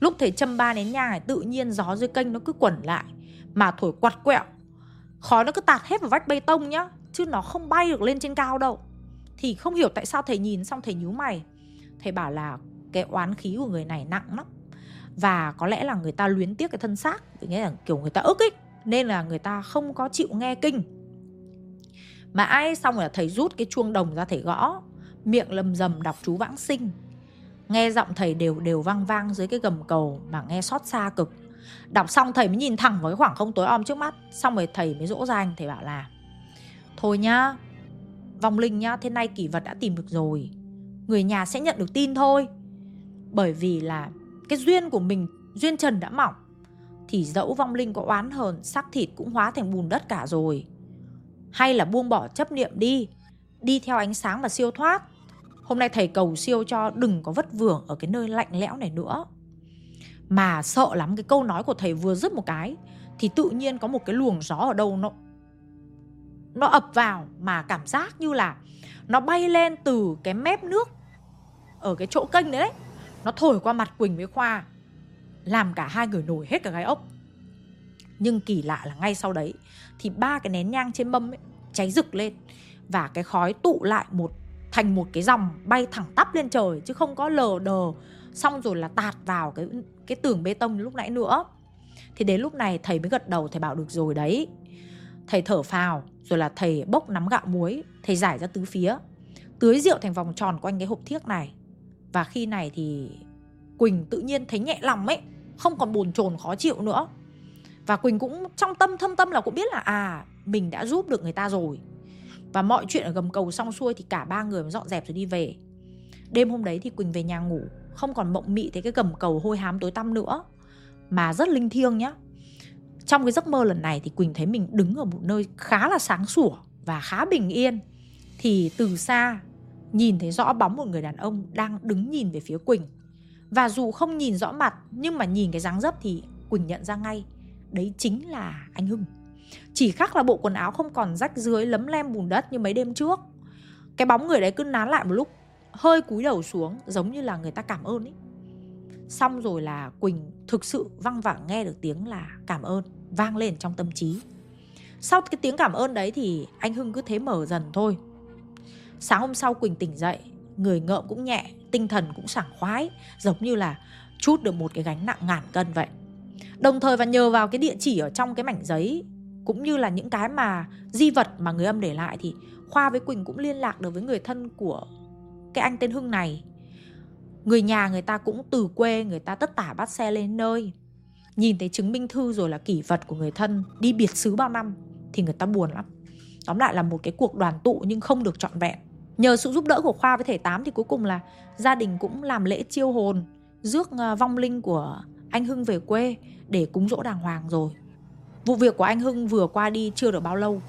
Lúc thầy châm ba nén nhang này tự nhiên gió dưới kênh nó cứ quẩn lại mà thổi quạt quẹo. Khói nó cứ tạt hết vào vách bê tông nhá, chứ nó không bay được lên trên cao đâu. Thì không hiểu tại sao thầy nhìn xong thầy nhíu mày. Thầy bảo là cái oán khí của người này nặng lắm. Và có lẽ là người ta luyến tiếc cái thân xác nghĩa là kiểu người ta ức ấy, nên là người ta không có chịu nghe kinh. Mà ai xong rồi là thầy rút cái chuông đồng ra thầy gõ, miệng lầm rầm đọc chú vãng sinh. Nghe giọng thầy đều đều vang vang dưới cái gầm cầu mà nghe xót xa cực. Đọc xong thầy mới nhìn thẳng vào cái khoảng không tối om trước mắt, Xong rồi thầy mới dỗ dành Thầy bảo là, Thôi nhá, Vong linh nhá, Thế nay kỷ vật đã tìm được rồi, Người nhà sẽ nhận được tin thôi. Bởi vì là Cái duyên của mình, Duyên trần đã mỏng, Thì dẫu vong linh có oán hờn, Xác thịt cũng hóa thành bùn đất cả rồi. Hay là buông bỏ chấp niệm đi Đi theo ánh sáng và siêu thoát. Hôm nay thầy cầu siêu cho đừng có vất vưởng ở cái nơi lạnh lẽo này nữa mà sợ lắm cái câu nói của thầy vừa dứt một cái thì tự nhiên có một cái luồng gió ở đâu nó nó ập vào mà cảm giác như là nó bay lên từ cái mép nước ở cái chỗ kênh đấy, đấy. Nó thổi qua mặt Quỳnh với Khoa làm cả hai người nổi hết cả gai ốc. Nhưng kỳ lạ là ngay sau đấy thì ba cái nén nhang trên mâm ấy cháy rực lên và cái khói tụ lại một thành một cái dòng bay thẳng tắp lên trời chứ không có lờ đờ. Xong rồi là tạt vào cái cái tường bê tông lúc nãy nữa. Thì đến lúc này thầy mới gật đầu, thầy bảo được rồi đấy. Thầy thở phào, rồi là thầy bốc nắm gạo muối, thầy giải ra tứ phía. Tưới rượu thành vòng tròn quanh cái hộp thiếc này. Và khi này thì quỳnh tự nhiên thấy nhẹ lòng ấy, không còn bồn chồn khó chịu nữa. Và quỳnh cũng trong tâm, thâm tâm là cũng biết là à mình đã giúp được người ta rồi. Và mọi chuyện ở gầm cầu xong xuôi thì cả ba người mới dọn dẹp rồi đi về. Đêm hôm đấy thì quỳnh về nhà ngủ không còn mộng mị thấy cái gầm cầu hôi hám tối tăm nữa. Mà rất linh thiêng nhá. Trong cái giấc mơ lần này thì quỳnh thấy mình đứng ở một nơi khá là sáng sủa và khá bình yên. Thì từ xa nhìn thấy rõ bóng một người đàn ông đang đứng nhìn về phía quỳnh. Và dù không nhìn rõ mặt, nhưng mà nhìn cái dáng dấp thì quỳnh nhận ra ngay, đấy chính là anh hưng. Chỉ khác là bộ quần áo không còn rách dưới lấm lem bùn đất như mấy đêm trước. Cái bóng người đấy cứ nán lại một lúc hơi cúi đầu xuống, giống như là người ta cảm ơn ấy xong rồi là quỳnh thực sự văng vẳng nghe được tiếng là cảm ơn vang lên trong tâm trí. Sau cái tiếng cảm ơn đấy thì anh hưng cứ thế mở dần thôi. Sáng hôm sau quỳnh tỉnh dậy, người ngợm cũng nhẹ, tinh thần cũng sảng khoái, giống như là chút được một cái gánh nặng ngàn cân vậy. Đồng thời và nhờ vào cái địa chỉ ở trong cái mảnh giấy, cũng như là những cái mà di vật mà người âm để lại thì khoa với quỳnh cũng liên lạc được với người thân của cái anh tên hưng này. Người nhà người ta cũng từ quê, người ta tất tả bắt xe lên nơi. Nhìn thấy chứng minh thư rồi là kỷ vật của người thân, đi biệt xứ bao năm, thì người ta buồn lắm. Tóm lại là một cái cuộc đoàn tụ nhưng không được trọn vẹn. Nhờ sự giúp đỡ của khoa với thể tám thì cuối cùng là gia đình cũng làm lễ chiêu hồn, rước ờ, vong linh của anh hưng về quê để cúng dỗ đàng hoàng rồi. Vụ việc của anh hưng vừa qua đi chưa được bao lâu,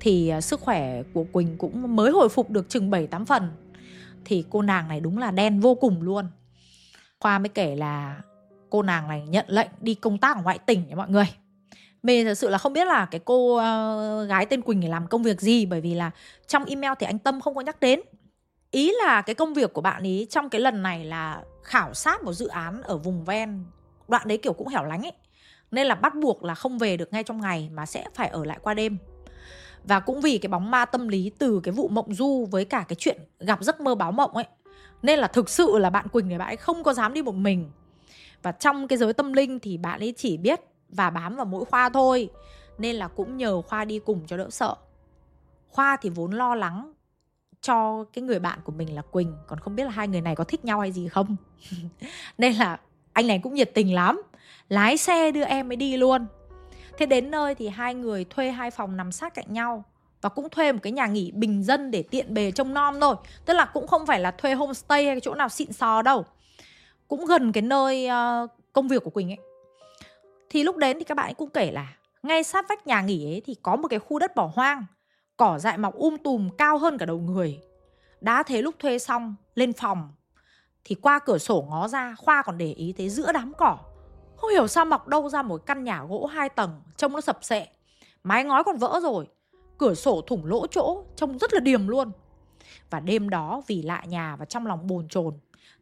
thì ờ, sức khỏe của quỳnh cũng mới hồi phục được chừng bảy tám phần thì cô nàng này đúng là đen vô cùng luôn khoa mới kể là cô nàng này nhận lệnh đi công tác ở ngoại tỉnh nha mọi người mình thật sự là không biết là cái cô uh, gái tên Quỳnh này làm công việc gì bởi vì là trong email thì anh Tâm không có nhắc đến. Ý là cái công việc của bạn ý trong cái lần này là khảo sát một dự án ở vùng ven, đoạn đấy kiểu cũng hẻo lánh ấy. Nên là bắt buộc là không về được ngay trong ngày mà sẽ phải ở lại qua đêm. Và cũng vì cái bóng ma tâm lý từ cái vụ mộng du với cả cái chuyện gặp giấc mơ báo mộng ấy. Nên là thực sự là bạn Quỳnh này bạn ấy không có dám đi một mình. Và trong cái giới tâm linh thì bạn ấy chỉ biết và bám vào mỗi khoa thôi, nên là cũng nhờ khoa đi cùng cho đỡ sợ khoa thì vốn lo lắng cho cái người bạn của mình là quỳnh, còn không biết là hai người này có thích nhau hay gì không nên là anh này cũng nhiệt tình lắm, lái xe đưa em ấy đi luôn thế đến nơi thì hai người thuê hai phòng nằm sát cạnh nhau và cũng thuê một cái nhà nghỉ bình dân để tiện bề trông nom thôi. Tức là cũng không phải là thuê homestay hay chỗ nào xịn sò đâu. Cũng gần cái nơi uh, công việc của quỳnh ấy. Thì lúc đến thì các bạn ấy cũng kể là ngay sát vách nhà nghỉ ấy thì có một cái khu đất bỏ hoang cỏ dại mọc um tùm cao hơn cả đầu người. Đã thế lúc thuê xong lên phòng thì qua cửa sổ ngó ra khoa còn để ý thấy giữa đám cỏ không hiểu sao mọc đâu ra một căn nhà gỗ hai tầng, trông nó sập sệ. Mái ngói còn vỡ rồi. Cửa sổ thủng lỗ chỗ, trông rất là điềm luôn. Và đêm đó vì lạ nhà và trong lòng bồn chồn,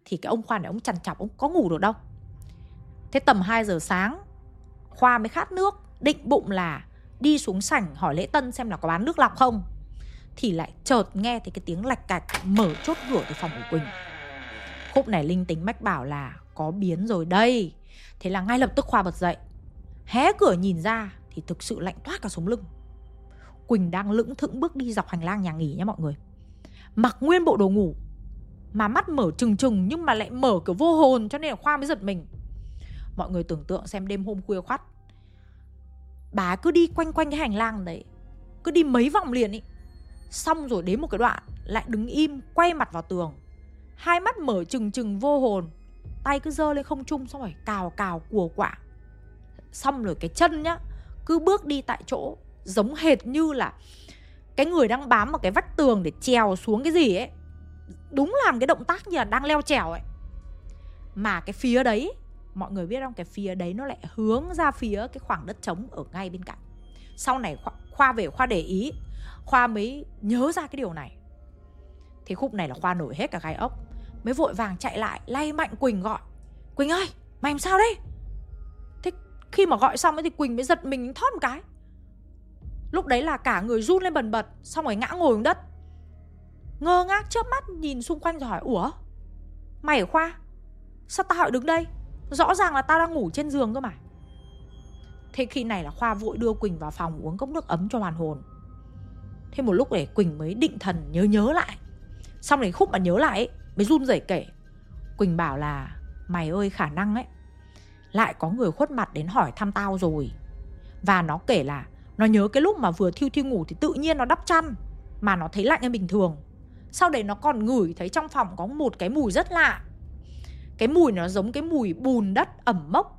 thì cái ông khoa này ông chằn chọc, ông có ngủ được đâu. Thế tầm 2 giờ sáng, Khoa mới khát nước, Định bụng là đi xuống sảnh hỏi lễ tân xem là có bán nước lọc không. Thì lại chợt nghe thấy cái tiếng lạch cạch, mở chốt cửa từ phòng của Quỳnh. Khúc này linh tính mách bảo là có biến rồi đây. Thế là ngay lập tức Khoa bật dậy. Hé cửa nhìn ra thì thực sự lạnh toát cả sống lưng. Quỳnh đang lững thững bước đi dọc hành lang nhà nghỉ nha mọi người. Mặc nguyên bộ đồ ngủ, Mà mắt mở trừng trừng nhưng mà lại mở kiểu vô hồn cho nên là Khoa mới giật mình. Mọi người tưởng tượng xem đêm hôm khuya khoắt. Bà cứ đi quanh quanh cái hành lang đấy, cứ đi mấy vòng liền ý. Xong rồi đến một cái đoạn lại đứng im, quay mặt vào tường. Hai mắt mở trừng trừng vô hồn tay cứ dơ lên không trung xong rồi cào cào cùa quả xong rồi cái chân nhá cứ bước đi tại chỗ giống hệt như là cái người đang bám vào cái vách tường để trèo xuống cái gì ấy. Đúng làm cái động tác như là đang leo trèo ấy. Mà cái phía đấy mọi người biết không? Cái phía đấy nó lại hướng ra phía cái khoảng đất trống ở ngay bên cạnh. Sau này khoa, khoa về khoa để ý khoa mới nhớ ra cái điều này. Thì khúc này là khoa nổi hết cả gai ốc mới vội vàng chạy lại lay mạnh quỳnh gọi. Quỳnh ơi mày làm sao đấy? Thế khi mà gọi xong ấy thì quỳnh mới giật mình thót một cái. Lúc đấy là cả người run lên bần bật xong rồi ngã ngồi xuống đất. Ngơ ngác chớp mắt nhìn xung quanh rồi hỏi ủa mày ở khoa? Sao tao hỏi đứng đây? Rõ ràng là tao đang ngủ trên giường cơ mà. Thế khi này là Khoa vội đưa Quỳnh vào phòng uống cốc nước ấm cho hoàn hồn. Thế một lúc để Quỳnh mới định thần nhớ nhớ lại. Xong đến khúc mà nhớ lại ấy, mới run rẩy kể. Quỳnh bảo là Mày ơi khả năng ấy Lại có người khuất mặt đến hỏi thăm tao rồi. Và nó kể là Nó nhớ cái lúc mà vừa thiêu thiêu ngủ Thì tự nhiên nó đắp chăn Mà nó thấy lạnh như bình thường. Sau đấy nó còn ngửi thấy trong phòng có một cái mùi rất lạ. Cái mùi nó giống cái mùi bùn đất ẩm mốc.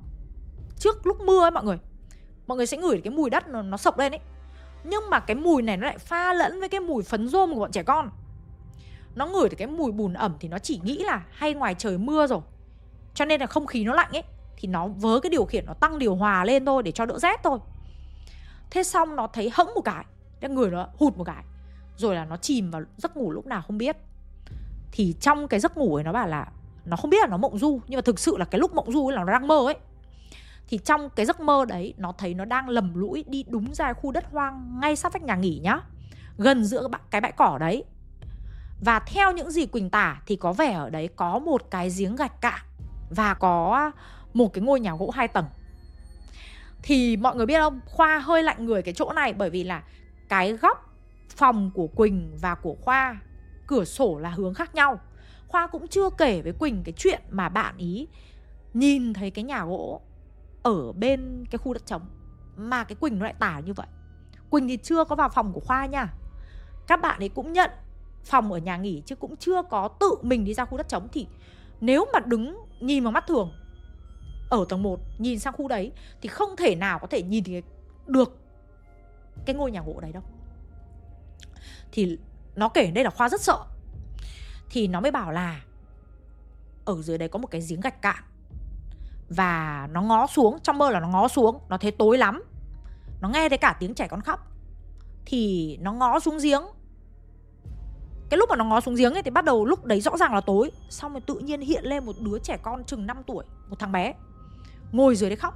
Trước lúc mưa ấy mọi người mọi người sẽ ngửi cái mùi đất nó, nó sộc lên ấy. Nhưng mà cái mùi này nó lại pha lẫn với cái mùi phấn rôm của bọn trẻ con nó ngửi được cái mùi bùn ẩm thì nó chỉ nghĩ là hay ngoài trời mưa rồi. Cho nên là không khí nó lạnh ấy, thì nó vớ cái điều khiển, nó tăng điều hòa lên thôi để cho đỡ rét thôi. Thế xong nó thấy hững một cái cái người nó hụt một cái, rồi là nó chìm vào giấc ngủ lúc nào không biết. Thì trong cái giấc ngủ ấy nó bảo là nó không biết là nó mộng du, nhưng mà thực sự là cái lúc mộng du ấy là nó đang mơ ấy. Thì trong cái giấc mơ đấy, nó thấy nó đang lầm lũi đi đúng ra khu đất hoang ngay sát vách nhà nghỉ nhá. Gần giữa cái bãi cỏ đấy và theo những gì Quỳnh tả thì có vẻ ở đấy có một cái giếng gạch cạn và có một cái ngôi nhà gỗ hai tầng. Thì mọi người biết không? Khoa hơi lạnh người cái chỗ này bởi vì là cái góc phòng của quỳnh và của khoa, cửa sổ là hướng khác nhau. Khoa cũng chưa kể với quỳnh cái chuyện mà bạn ý nhìn thấy cái nhà gỗ ở bên cái khu đất trống mà cái quỳnh nó lại tả như vậy. Quỳnh thì chưa có vào phòng của khoa nha. Các bạn ấy cũng nhận phòng ở nhà nghỉ chứ cũng chưa có tự mình đi ra khu đất trống thì nếu mà đứng nhìn vào mắt thường ở tầng 1 nhìn sang khu đấy thì không thể nào có thể nhìn được cái ngôi nhà gỗ đấy đâu. Thì nó kể đây là khoa rất sợ. Thì nó mới bảo là ở dưới đấy có một cái giếng gạch cạn và nó ngó xuống, trong mơ là nó ngó xuống, nó thấy tối lắm. Nó nghe thấy cả tiếng trẻ con khóc. Thì nó ngó xuống giếng cái lúc mà nó ngó xuống giếng ấy thì bắt đầu lúc đấy rõ ràng là tối. Xong rồi tự nhiên hiện lên một đứa trẻ con chừng 5 tuổi một thằng bé ngồi dưới đấy khóc.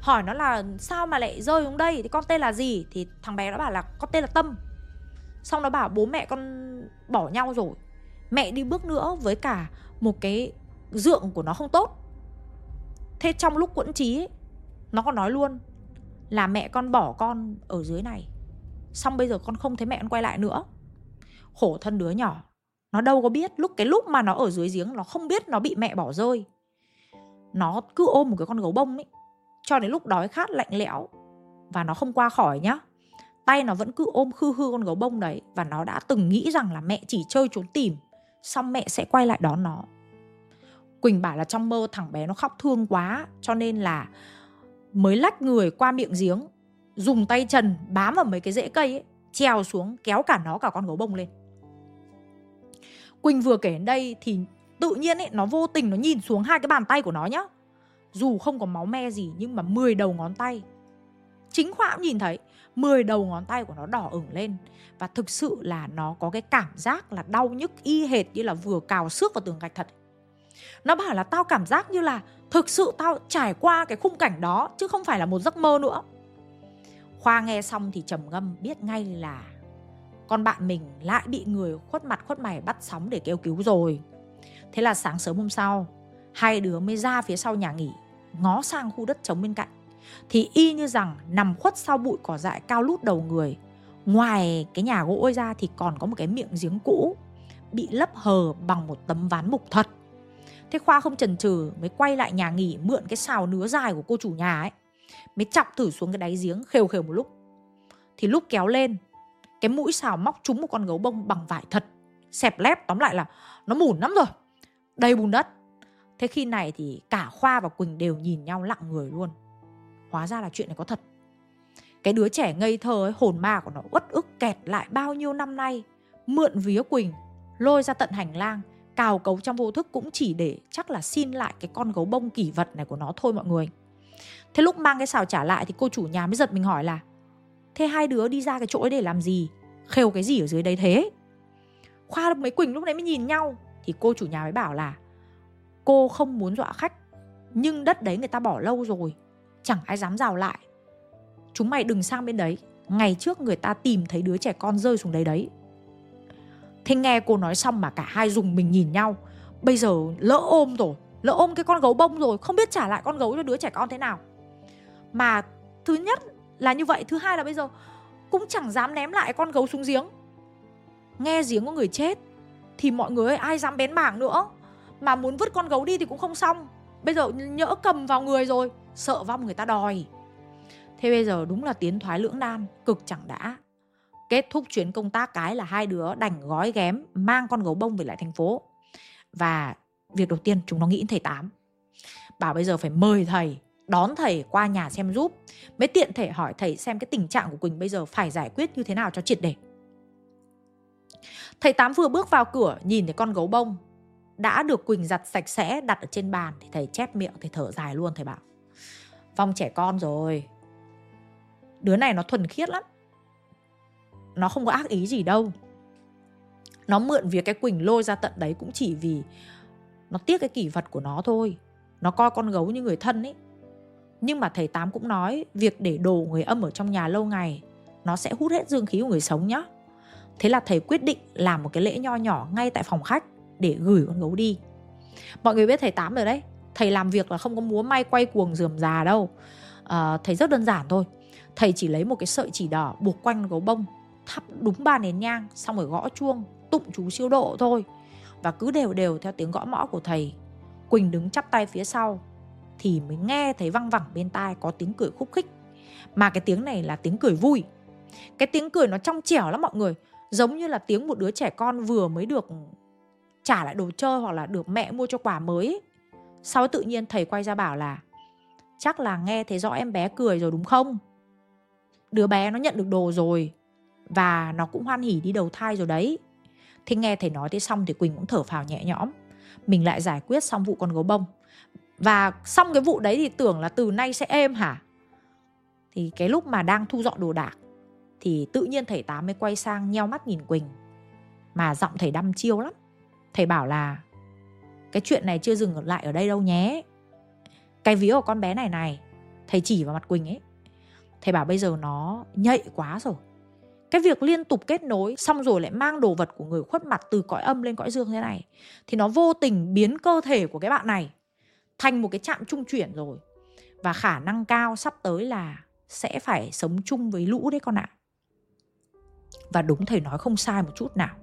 Hỏi nó là sao mà lại rơi xuống đây? Thì con tên là gì? Thì thằng bé nó bảo là con tên là tâm. Xong nó bảo bố mẹ con bỏ nhau rồi. Mẹ đi bước nữa với cả một cái dượng của nó không tốt. Thế trong lúc quẫn trí ấy, nó còn nói luôn là mẹ con bỏ con ở dưới này. Xong bây giờ con không thấy mẹ con quay lại nữa khổ thân đứa nhỏ. Nó đâu có biết lúc cái lúc mà nó ở dưới giếng nó không biết nó bị mẹ bỏ rơi. Nó cứ ôm một cái con gấu bông ấy cho đến lúc đói khát lạnh lẽo và nó không qua khỏi nhá. Tay nó vẫn cứ ôm khư khư con gấu bông đấy và nó đã từng nghĩ rằng là mẹ chỉ chơi trốn tìm xong mẹ sẽ quay lại đón nó. Quỳnh bảo là trong mơ thằng bé nó khóc thương quá cho nên là mới lách người qua miệng giếng dùng tay trần bám vào mấy cái rễ cây ấy, trèo xuống kéo cả nó cả con gấu bông lên quỳnh vừa kể đến đây thì tự nhiên ấy, nó vô tình nó nhìn xuống hai cái bàn tay của nó nhá. Dù không có máu me gì, nhưng mà 10 đầu ngón tay. Chính khoa cũng nhìn thấy 10 đầu ngón tay của nó đỏ ửng lên. Và thực sự là nó có cái cảm giác là đau nhức, y hệt như là vừa cào xước vào tường gạch thật. Nó bảo là tao cảm giác như là thực sự tao trải qua cái khung cảnh đó, chứ không phải là một giấc mơ nữa. Khoa nghe xong thì trầm ngâm, biết ngay là con bạn mình lại bị người khuất mặt khuất mày bắt sóng để kêu cứu rồi. Thế là sáng sớm hôm sau, hai đứa mới ra phía sau nhà nghỉ, ngó sang khu đất trống bên cạnh. Thì y như rằng nằm khuất sau bụi cỏ dại cao lút đầu người. Ngoài cái nhà gỗ ra thì còn có một cái miệng giếng cũ, bị lấp hờ bằng một tấm ván mục thật. Thế khoa không chần chừ mới quay lại nhà nghỉ mượn cái xào nứa dài của cô chủ nhà ấy, mới chọc thử xuống cái đáy giếng khều khều một lúc. Thì lúc kéo lên cái mũi xào móc trúng một con gấu bông bằng vải thật xẹp lép tóm lại là nó mủn lắm rồi đầy bùn đất. Thế khi này thì cả khoa và quỳnh đều nhìn nhau lặng người luôn. Hóa ra là chuyện này có thật. Cái đứa trẻ ngây thơ ấy, hồn ma của nó uất ức kẹt lại bao nhiêu năm nay mượn vía quỳnh lôi ra tận hành lang cào cấu trong vô thức cũng chỉ để chắc là xin lại cái con gấu bông kỷ vật này của nó thôi mọi người. Thế lúc mang cái xào trả lại thì cô chủ nhà mới giật mình hỏi là thế hai đứa đi ra cái chỗ ấy để làm gì? Khều cái gì ở dưới đấy thế? Khoa mấy quỳnh lúc đấy mới nhìn nhau, thì cô chủ nhà mới bảo là, cô không muốn dọa khách, nhưng đất đấy người ta bỏ lâu rồi, chẳng ai dám rào lại. Chúng mày đừng sang bên đấy, ngày trước người ta tìm thấy đứa trẻ con rơi xuống đấy đấy. Thế nghe cô nói xong mà cả hai dùng mình nhìn nhau, bây giờ lỡ ôm rồi, lỡ ôm cái con gấu bông rồi, không biết trả lại con gấu cho đứa trẻ con thế nào. Mà thứ nhất là như vậy. Thứ hai là bây giờ cũng chẳng dám ném lại con gấu xuống giếng. Nghe giếng có người chết thì mọi người ơi, ai dám bén mảng nữa. Mà muốn vứt con gấu đi thì cũng không xong. Bây giờ nhỡ cầm vào người rồi, sợ vong người ta đòi. Thế bây giờ đúng là tiến thoái lưỡng nan cực chẳng đã. Kết thúc chuyến công tác cái là hai đứa đành gói ghém, mang con gấu bông về lại thành phố. Và việc đầu tiên chúng nó nghĩ thầy tám. Bảo bây giờ phải mời thầy đón thầy qua nhà xem giúp, mới tiện thể hỏi thầy xem cái tình trạng của quỳnh bây giờ phải giải quyết như thế nào cho triệt để. Thầy tám vừa bước vào cửa, nhìn thấy con gấu bông đã được quỳnh giặt sạch sẽ, đặt ở trên bàn thì thầy chép miệng, thầy thở dài luôn, thầy bảo phong trẻ con rồi. Đứa này nó thuần khiết lắm. Nó không có ác ý gì đâu. Nó mượn việc cái quỳnh lôi ra tận đấy cũng chỉ vì nó tiếc cái kỷ vật của nó thôi. Nó coi con gấu như người thân ấy nhưng mà thầy tám cũng nói việc để đồ người âm ở trong nhà lâu ngày nó sẽ hút hết dương khí của người sống nhá. Thế là thầy quyết định làm một cái lễ nho nhỏ ngay tại phòng khách để gửi con gấu đi. Mọi người biết thầy tám rồi đấy. Thầy làm việc là không có múa may quay cuồng dườm già đâu. À, thầy rất đơn giản thôi. Thầy chỉ lấy một cái sợi chỉ đỏ buộc quanh gấu bông thắp đúng ba nén nhang xong rồi gõ chuông tụng chú siêu độ thôi. Và cứ đều đều theo tiếng gõ mõ của thầy. Quỳnh đứng chắp tay phía sau thì mới nghe thấy văng vẳng bên tai có tiếng cười khúc khích. Mà cái tiếng này là tiếng cười vui. Cái tiếng cười nó trong trẻo lắm mọi người. Giống như là tiếng một đứa trẻ con vừa mới được trả lại đồ chơi hoặc là được mẹ mua cho quà mới sau tự nhiên thầy quay ra bảo là, chắc là nghe thấy rõ em bé cười rồi đúng không? Đứa bé nó nhận được đồ rồi và nó cũng hoan hỉ đi đầu thai rồi đấy. Thế nghe thầy nói thế xong thì quỳnh cũng thở phào nhẹ nhõm. Mình lại giải quyết xong vụ con gấu bông và xong cái vụ đấy thì tưởng là từ nay sẽ êm hả? Thì cái lúc mà đang thu dọn đồ đạc thì tự nhiên thầy tám mới quay sang nheo mắt nhìn quỳnh. Mà giọng thầy đăm chiêu lắm. Thầy bảo là, cái chuyện này chưa dừng lại ở đây đâu nhé. Cái vía của con bé này này, thầy chỉ vào mặt quỳnh ấy. Thầy bảo bây giờ nó nhạy quá rồi. Cái việc liên tục kết nối xong rồi lại mang đồ vật của người khuất mặt từ cõi âm lên cõi dương thế này thì nó vô tình biến cơ thể của cái bạn này thành một cái trạm trung chuyển rồi. Và khả năng cao sắp tới là sẽ phải sống chung với lũ đấy con ạ. Và đúng thầy nói không sai một chút nào.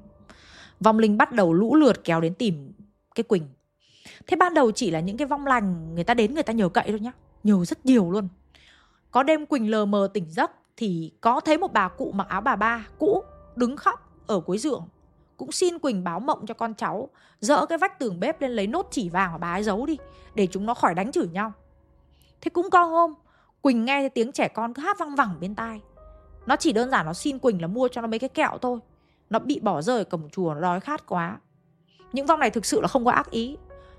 Vong linh bắt đầu lũ lượt kéo đến tìm cái quỳnh. Thế ban đầu chỉ là những cái vong lành người ta đến người ta nhờ cậy thôi nhá. Nhờ rất nhiều luôn. Có đêm quỳnh lờ mờ tỉnh giấc thì có thấy một bà cụ mặc áo bà ba cũ đứng khóc ở cuối giường cũng xin Quỳnh báo mộng cho con cháu. Dỡ cái vách tường bếp lên lấy nốt chỉ vàng mà bà ấy giấu đi, để chúng nó khỏi đánh chửi nhau. Thế cũng có hôm, Quỳnh nghe thấy tiếng trẻ con cứ hát văng vẳng bên tai. Nó chỉ đơn giản nó xin Quỳnh là mua cho nó mấy cái kẹo thôi. Nó bị bỏ rơi ở cổng chùa, nó đói khát quá. Những vong này thực sự là không có ác ý.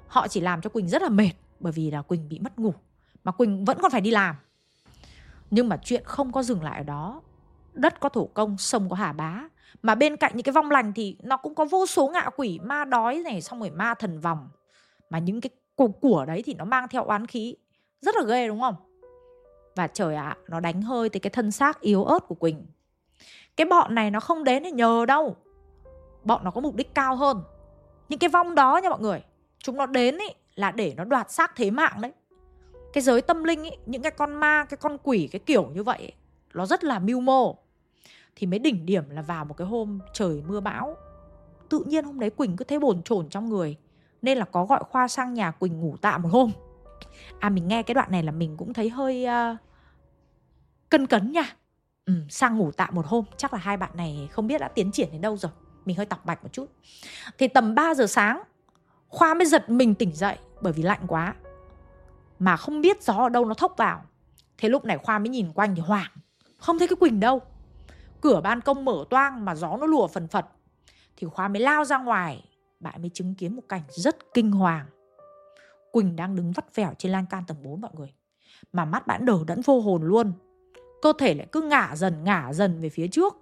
Họ chỉ làm cho Quỳnh rất là mệt, bởi vì là Quỳnh bị mất ngủ, mà Quỳnh vẫn còn phải đi làm. Nhưng mà chuyện không có dừng lại ở đó. Đất có thổ công, sông có hà bá mà bên cạnh những cái vong lành thì nó cũng có vô số ngạ quỷ ma đói này xong rồi ma thần vòng. Mà những cái cục của đấy thì nó mang theo oán khí. Rất là ghê đúng không? Và trời ạ à, nó đánh hơi tới cái thân xác yếu ớt của quỳnh. Cái bọn này nó không đến để nhờ đâu. Bọn nó có mục đích cao hơn. Những cái vong đó nha mọi người chúng nó đến ý là để nó đoạt xác thế mạng đấy. Cái giới tâm linh ý những cái con ma cái con quỷ cái kiểu như vậy nó rất là mưu mô thì mới đỉnh điểm là vào một cái hôm trời mưa bão. Tự nhiên hôm đấy quỳnh cứ thấy bồn chồn trong người nên là có gọi khoa sang nhà quỳnh ngủ tạm một hôm. À mình nghe cái đoạn này là mình cũng thấy hơi uh, cân cấn nha. Ừ, sang ngủ tạm một hôm chắc là hai bạn này không biết đã tiến triển đến đâu rồi. Mình hơi tọc bạch một chút. Thì tầm 3 giờ sáng khoa mới giật mình tỉnh dậy bởi vì lạnh quá. Mà không biết gió ở đâu nó thốc vào. Thế lúc này khoa mới nhìn quanh thì hoảng. Không thấy cái quỳnh đâu cửa ban công mở toang mà gió nó lùa phần phật. Thì khoa mới lao ra ngoài, bạn mới chứng kiến một cảnh rất kinh hoàng. Quỳnh đang đứng vắt vẻo trên lan can tầng 4 mọi người. Mà mắt bạn đờ đẫn vô hồn luôn. Cơ thể lại cứ ngả dần ngả dần về phía trước.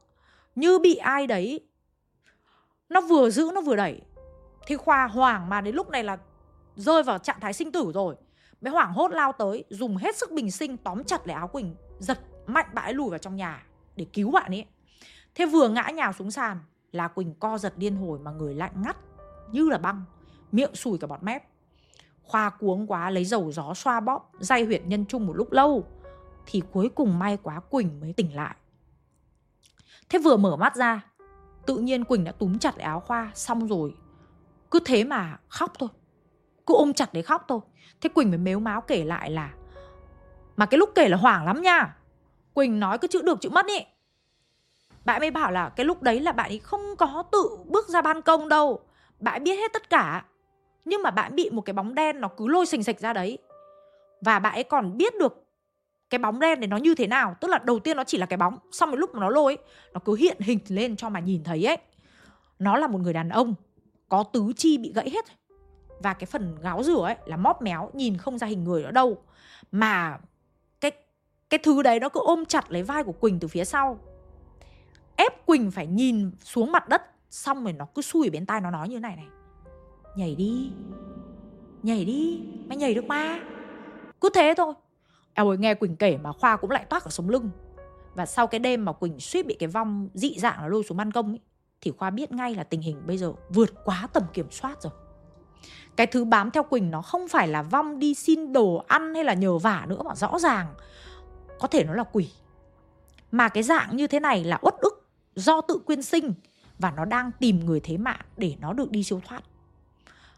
Như bị ai đấy. Nó vừa giữ, nó vừa đẩy. Thì khoa hoảng mà đến lúc này là rơi vào trạng thái sinh tử rồi. Mới hoảng hốt lao tới, dùng hết sức bình sinh tóm chặt lấy áo quỳnh, giật mạnh bãi lùi vào trong nhà để cứu bạn ấy. Thế vừa ngã nhào xuống sàn là quỳnh co giật điên hồi mà người lạnh ngắt như là băng, miệng sùi cả bọt mép. Khoa cuống quá lấy dầu gió xoa bóp day huyệt nhân trung một lúc lâu, thì cuối cùng may quá quỳnh mới tỉnh lại. Thế vừa mở mắt ra, tự nhiên quỳnh đã túm chặt áo khoa, xong rồi. Cứ thế mà khóc thôi, cứ ôm chặt để khóc thôi. Thế quỳnh mới mếu máo kể lại là, mà cái lúc kể là hoảng lắm nha quỳnh nói cứ chữ được chữ mất ý. Bạn mới bảo là cái lúc đấy là bạn ấy không có tự bước ra ban công đâu. Bạn biết hết tất cả. Nhưng mà bạn bị một cái bóng đen nó cứ lôi sình sịch ra đấy. Và bạn ấy còn biết được cái bóng đen này nó như thế nào. Tức là đầu tiên nó chỉ là cái bóng xong rồi lúc mà nó lôi ấy, nó cứ hiện hình lên cho mà nhìn thấy ấy. Nó là một người đàn ông có tứ chi bị gãy hết. Và cái phần gáo rửa ấy là móp méo nhìn không ra hình người nữa đâu. Mà cái thứ đấy nó cứ ôm chặt lấy vai của Quỳnh từ phía sau. Ép Quỳnh phải nhìn xuống mặt đất, xong rồi nó cứ xui bên tai nó nói như này này. Nhảy đi nhảy đi, mày nhảy được mà. Cứ thế thôi. Eo ơi, nghe Quỳnh kể mà Khoa cũng lại toát cả sống lưng. Và sau cái đêm mà Quỳnh suýt bị cái vong dị dạng nó lôi xuống ban công ấy, Thì Khoa biết ngay là tình hình bây giờ vượt quá tầm kiểm soát rồi. Cái thứ bám theo Quỳnh nó không phải là vong đi xin đồ ăn hay là nhờ vả nữa Mà rõ ràng có thể nó là quỷ Mà cái dạng như thế này là uất ức do tự quyên sinh Và nó đang tìm người thế mạng để nó được đi siêu thoát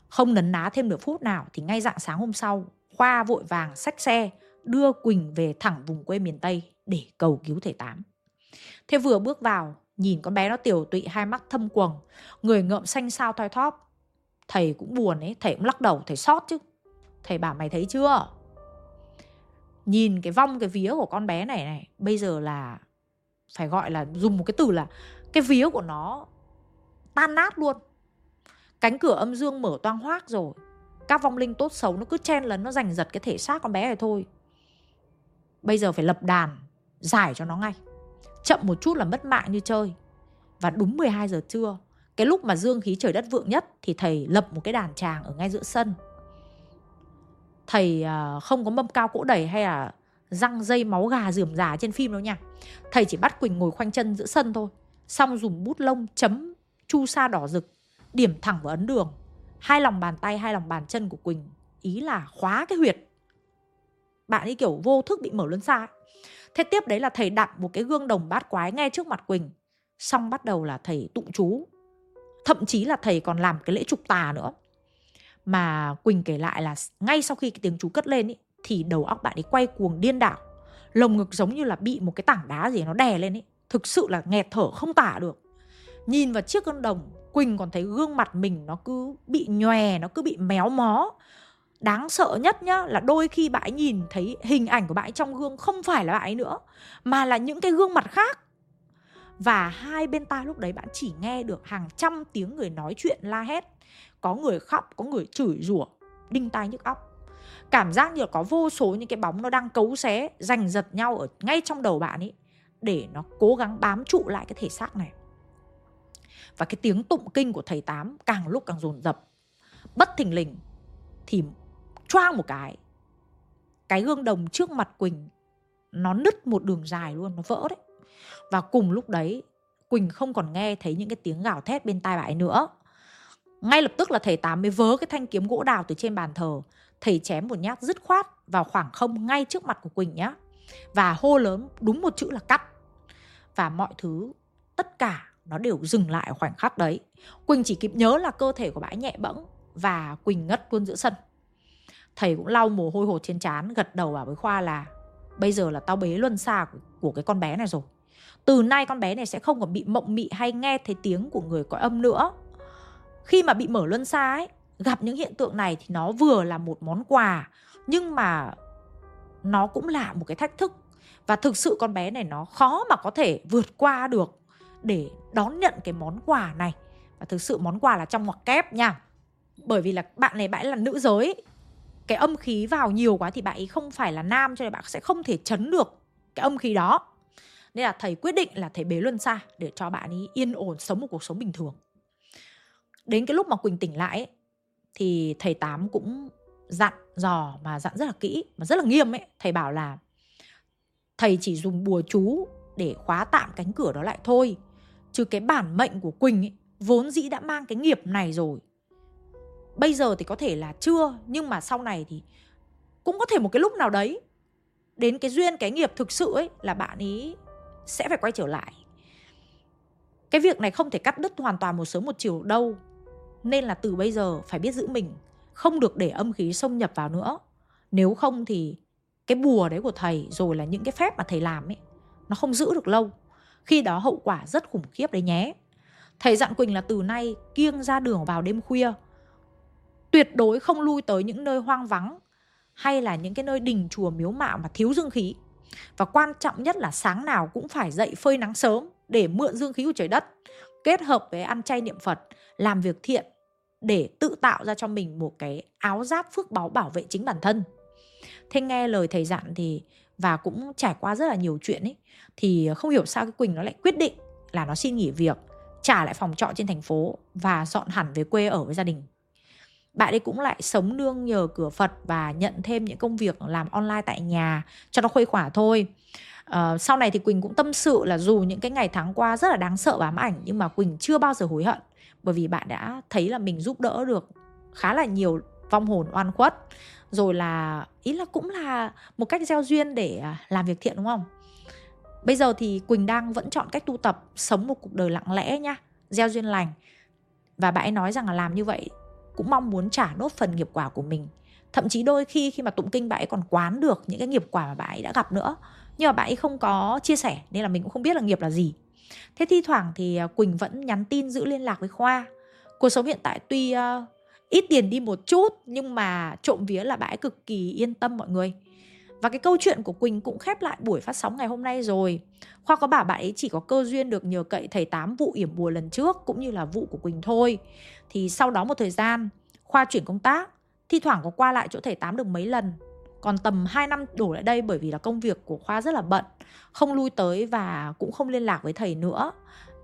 Không nấn ná thêm được phút nào Thì ngay dạng sáng hôm sau Khoa vội vàng xách xe đưa Quỳnh về thẳng vùng quê miền Tây để cầu cứu thầy Tám. Thế vừa bước vào, nhìn con bé nó tiểu tụy hai mắt thâm quầng, người ngợm xanh xao thoi thóp. Thầy cũng buồn ấy, thầy cũng lắc đầu, thầy sót chứ. Thầy bảo mày thấy chưa? Nhìn cái vong cái vía của con bé này này, bây giờ là phải gọi là dùng một cái từ là cái vía của nó tan nát luôn. Cánh cửa âm dương mở toang hoác rồi. Các vong linh tốt xấu nó cứ chen lấn nó giành giật cái thể xác con bé này thôi. Bây giờ phải lập đàn Giải cho nó ngay Chậm một chút là mất mạng như chơi Và đúng 12 giờ trưa Cái lúc mà dương khí trời đất vượng nhất Thì thầy lập một cái đàn tràng ở ngay giữa sân Thầy à, không có mâm cao cỗ đẩy hay là răng dây máu gà dườm rà trên phim đâu nha. Thầy chỉ bắt Quỳnh ngồi khoanh chân giữa sân thôi. Xong dùng bút lông chấm chu sa đỏ rực Điểm thẳng vào ấn đường. Hai lòng bàn tay, hai lòng bàn chân của Quỳnh Ý là khóa cái huyệt. Bạn ấy kiểu vô thức bị mở luân xa thế tiếp đấy là thầy đặt một cái gương đồng bát quái ngay trước mặt quỳnh. Xong bắt đầu là thầy tụng chú. Thậm chí là thầy còn làm cái lễ trục tà nữa mà quỳnh kể lại là ngay sau khi cái tiếng chú cất lên ý, thì đầu óc bạn ấy quay cuồng điên đảo. Lồng ngực giống như là bị một cái tảng đá gì nó đè lên ấy, thực sự là nghẹt thở không tả được. Nhìn vào chiếc gương đồng quỳnh còn thấy gương mặt mình nó cứ bị nhòe nó cứ bị méo mó. Đáng sợ nhất nhá là đôi khi bạn ấy nhìn thấy hình ảnh của bạn ấy trong gương không phải là bạn ấy nữa mà là những cái gương mặt khác. Và hai bên tai lúc đấy bạn chỉ nghe được hàng trăm tiếng người nói chuyện la hét có người khóc, có người chửi rủa, đinh tai nhức óc. Cảm giác như là có vô số những cái bóng nó đang cấu xé, giành giật nhau ở ngay trong đầu bạn ấy, để nó cố gắng bám trụ lại cái thể xác này. Và cái tiếng tụng kinh của thầy tám càng lúc càng dồn dập. Bất thình lình thì choang một cái cái gương đồng trước mặt quỳnh nó nứt một đường dài luôn, nó vỡ đấy. Và cùng lúc đấy, quỳnh không còn nghe thấy những cái tiếng gào thét bên tai bạn nữa ngay lập tức là thầy tám mới vớ cái thanh kiếm gỗ đào từ trên bàn thờ. Thầy chém một nhát dứt khoát vào khoảng không ngay trước mặt của quỳnh nhá. Và hô lớn đúng một chữ là cắt. Và mọi thứ tất cả nó đều dừng lại khoảnh khắc đấy. Quỳnh chỉ kịp nhớ là cơ thể của bạn nhẹ bẫng và quỳnh ngất luôn giữa sân. Thầy cũng lau mồ hôi hột trên trán gật đầu bảo với khoa là bây giờ là tao bế luân xa của, của cái con bé này rồi. Từ nay con bé này sẽ không còn bị mộng mị hay nghe thấy tiếng của người có âm nữa khi mà bị mở luân xa ấy, gặp những hiện tượng này thì nó vừa là một món quà, nhưng mà nó cũng là một cái thách thức. Và thực sự con bé này nó khó mà có thể vượt qua được để đón nhận cái món quà này. Và thực sự món quà là trong ngoặc kép nha. Bởi vì là bạn này bạn là nữ giới, cái âm khí vào nhiều quá thì bạn ấy không phải là nam cho nên bạn sẽ không thể chấn được cái âm khí đó. Nên là thầy quyết định là thầy bế luân xa để cho bạn ấy yên ổn sống một cuộc sống bình thường đến cái lúc mà quỳnh tỉnh lại ấy, thì thầy tám cũng dặn dò mà dặn rất là kỹ mà rất là nghiêm ấy. Thầy bảo là thầy chỉ dùng bùa chú để khóa tạm cánh cửa đó lại thôi chứ cái bản mệnh của quỳnh ấy, vốn dĩ đã mang cái nghiệp này rồi. Bây giờ thì có thể là chưa nhưng mà sau này thì cũng có thể một cái lúc nào đấy đến cái duyên cái nghiệp thực sự ấy là bạn ấy sẽ phải quay trở lại. Cái việc này không thể cắt đứt hoàn toàn một sớm một chiều đâu nên là từ bây giờ phải biết giữ mình, không được để âm khí xâm nhập vào nữa. Nếu không thì cái bùa đấy của thầy rồi là những cái phép mà thầy làm ấy, nó không giữ được lâu. Khi đó hậu quả rất khủng khiếp đấy nhé. Thầy dặn quỳnh là từ nay kiêng ra đường vào đêm khuya. Tuyệt đối không lui tới những nơi hoang vắng hay là những cái nơi đình chùa miếu mạo mà thiếu dương khí. Và quan trọng nhất là sáng nào cũng phải dậy phơi nắng sớm để mượn dương khí của trời đất, kết hợp với ăn chay niệm phật, làm việc thiện để tự tạo ra cho mình một cái áo giáp phước báu bảo vệ chính bản thân. Thế nghe lời thầy dặn thì và cũng trải qua rất là nhiều chuyện ấy thì không hiểu sao cái quỳnh nó lại quyết định là nó xin nghỉ việc trả lại phòng trọ trên thành phố và dọn hẳn về quê ở với gia đình. Bạn ấy cũng lại sống nương nhờ cửa Phật và nhận thêm những công việc làm online tại nhà cho nó khuây khỏa thôi. Uh, sau này thì Quỳnh cũng tâm sự là dù những cái ngày tháng qua rất là đáng sợ và ám ảnh nhưng mà Quỳnh chưa bao giờ hối hận bởi vì bạn đã thấy là mình giúp đỡ được khá là nhiều vong hồn oan khuất. Rồi là ý là cũng là một cách gieo duyên để à, làm việc thiện, đúng không? Bây giờ thì quỳnh đang vẫn chọn cách tu tập sống một cuộc đời lặng lẽ nhá gieo duyên lành. Và bạn ấy nói rằng là làm như vậy cũng mong muốn trả nốt phần nghiệp quả của mình. Thậm chí đôi khi khi mà tụng kinh bạn ấy còn quán được những cái nghiệp quả mà bạn ấy đã gặp nữa. Nhưng mà bạn ấy không có chia sẻ nên là mình cũng không biết là nghiệp là gì thế thi thoảng thì à, quỳnh vẫn nhắn tin giữ liên lạc với khoa cuộc sống hiện tại tuy uh, ít tiền đi một chút nhưng mà trộm vía là bạn cực kỳ yên tâm mọi người và cái câu chuyện của Quỳnh cũng khép lại buổi phát sóng ngày hôm nay rồi. Khoa có bảo bạn ấy chỉ có cơ duyên được nhờ cậy thầy tám vụ yểm bùa lần trước cũng như là vụ của Quỳnh thôi. Thì sau đó một thời gian, Khoa chuyển công tác, thi thoảng có qua lại chỗ thầy tám được mấy lần. Còn tầm 2 năm đổ lại đây bởi vì là công việc của Khoa rất là bận, không lui tới và cũng không liên lạc với thầy nữa.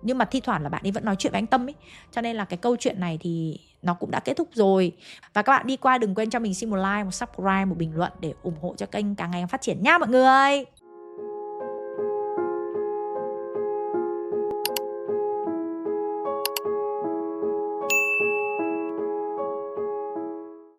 Nhưng mà thi thoảng là bạn ấy vẫn nói chuyện với anh Tâm ấy. Cho nên là cái câu chuyện này thì nó cũng đã kết thúc rồi và các bạn đi qua đừng quên cho mình xin một like một subscribe một bình luận để ủng hộ cho kênh càng ngày càng phát triển nha mọi người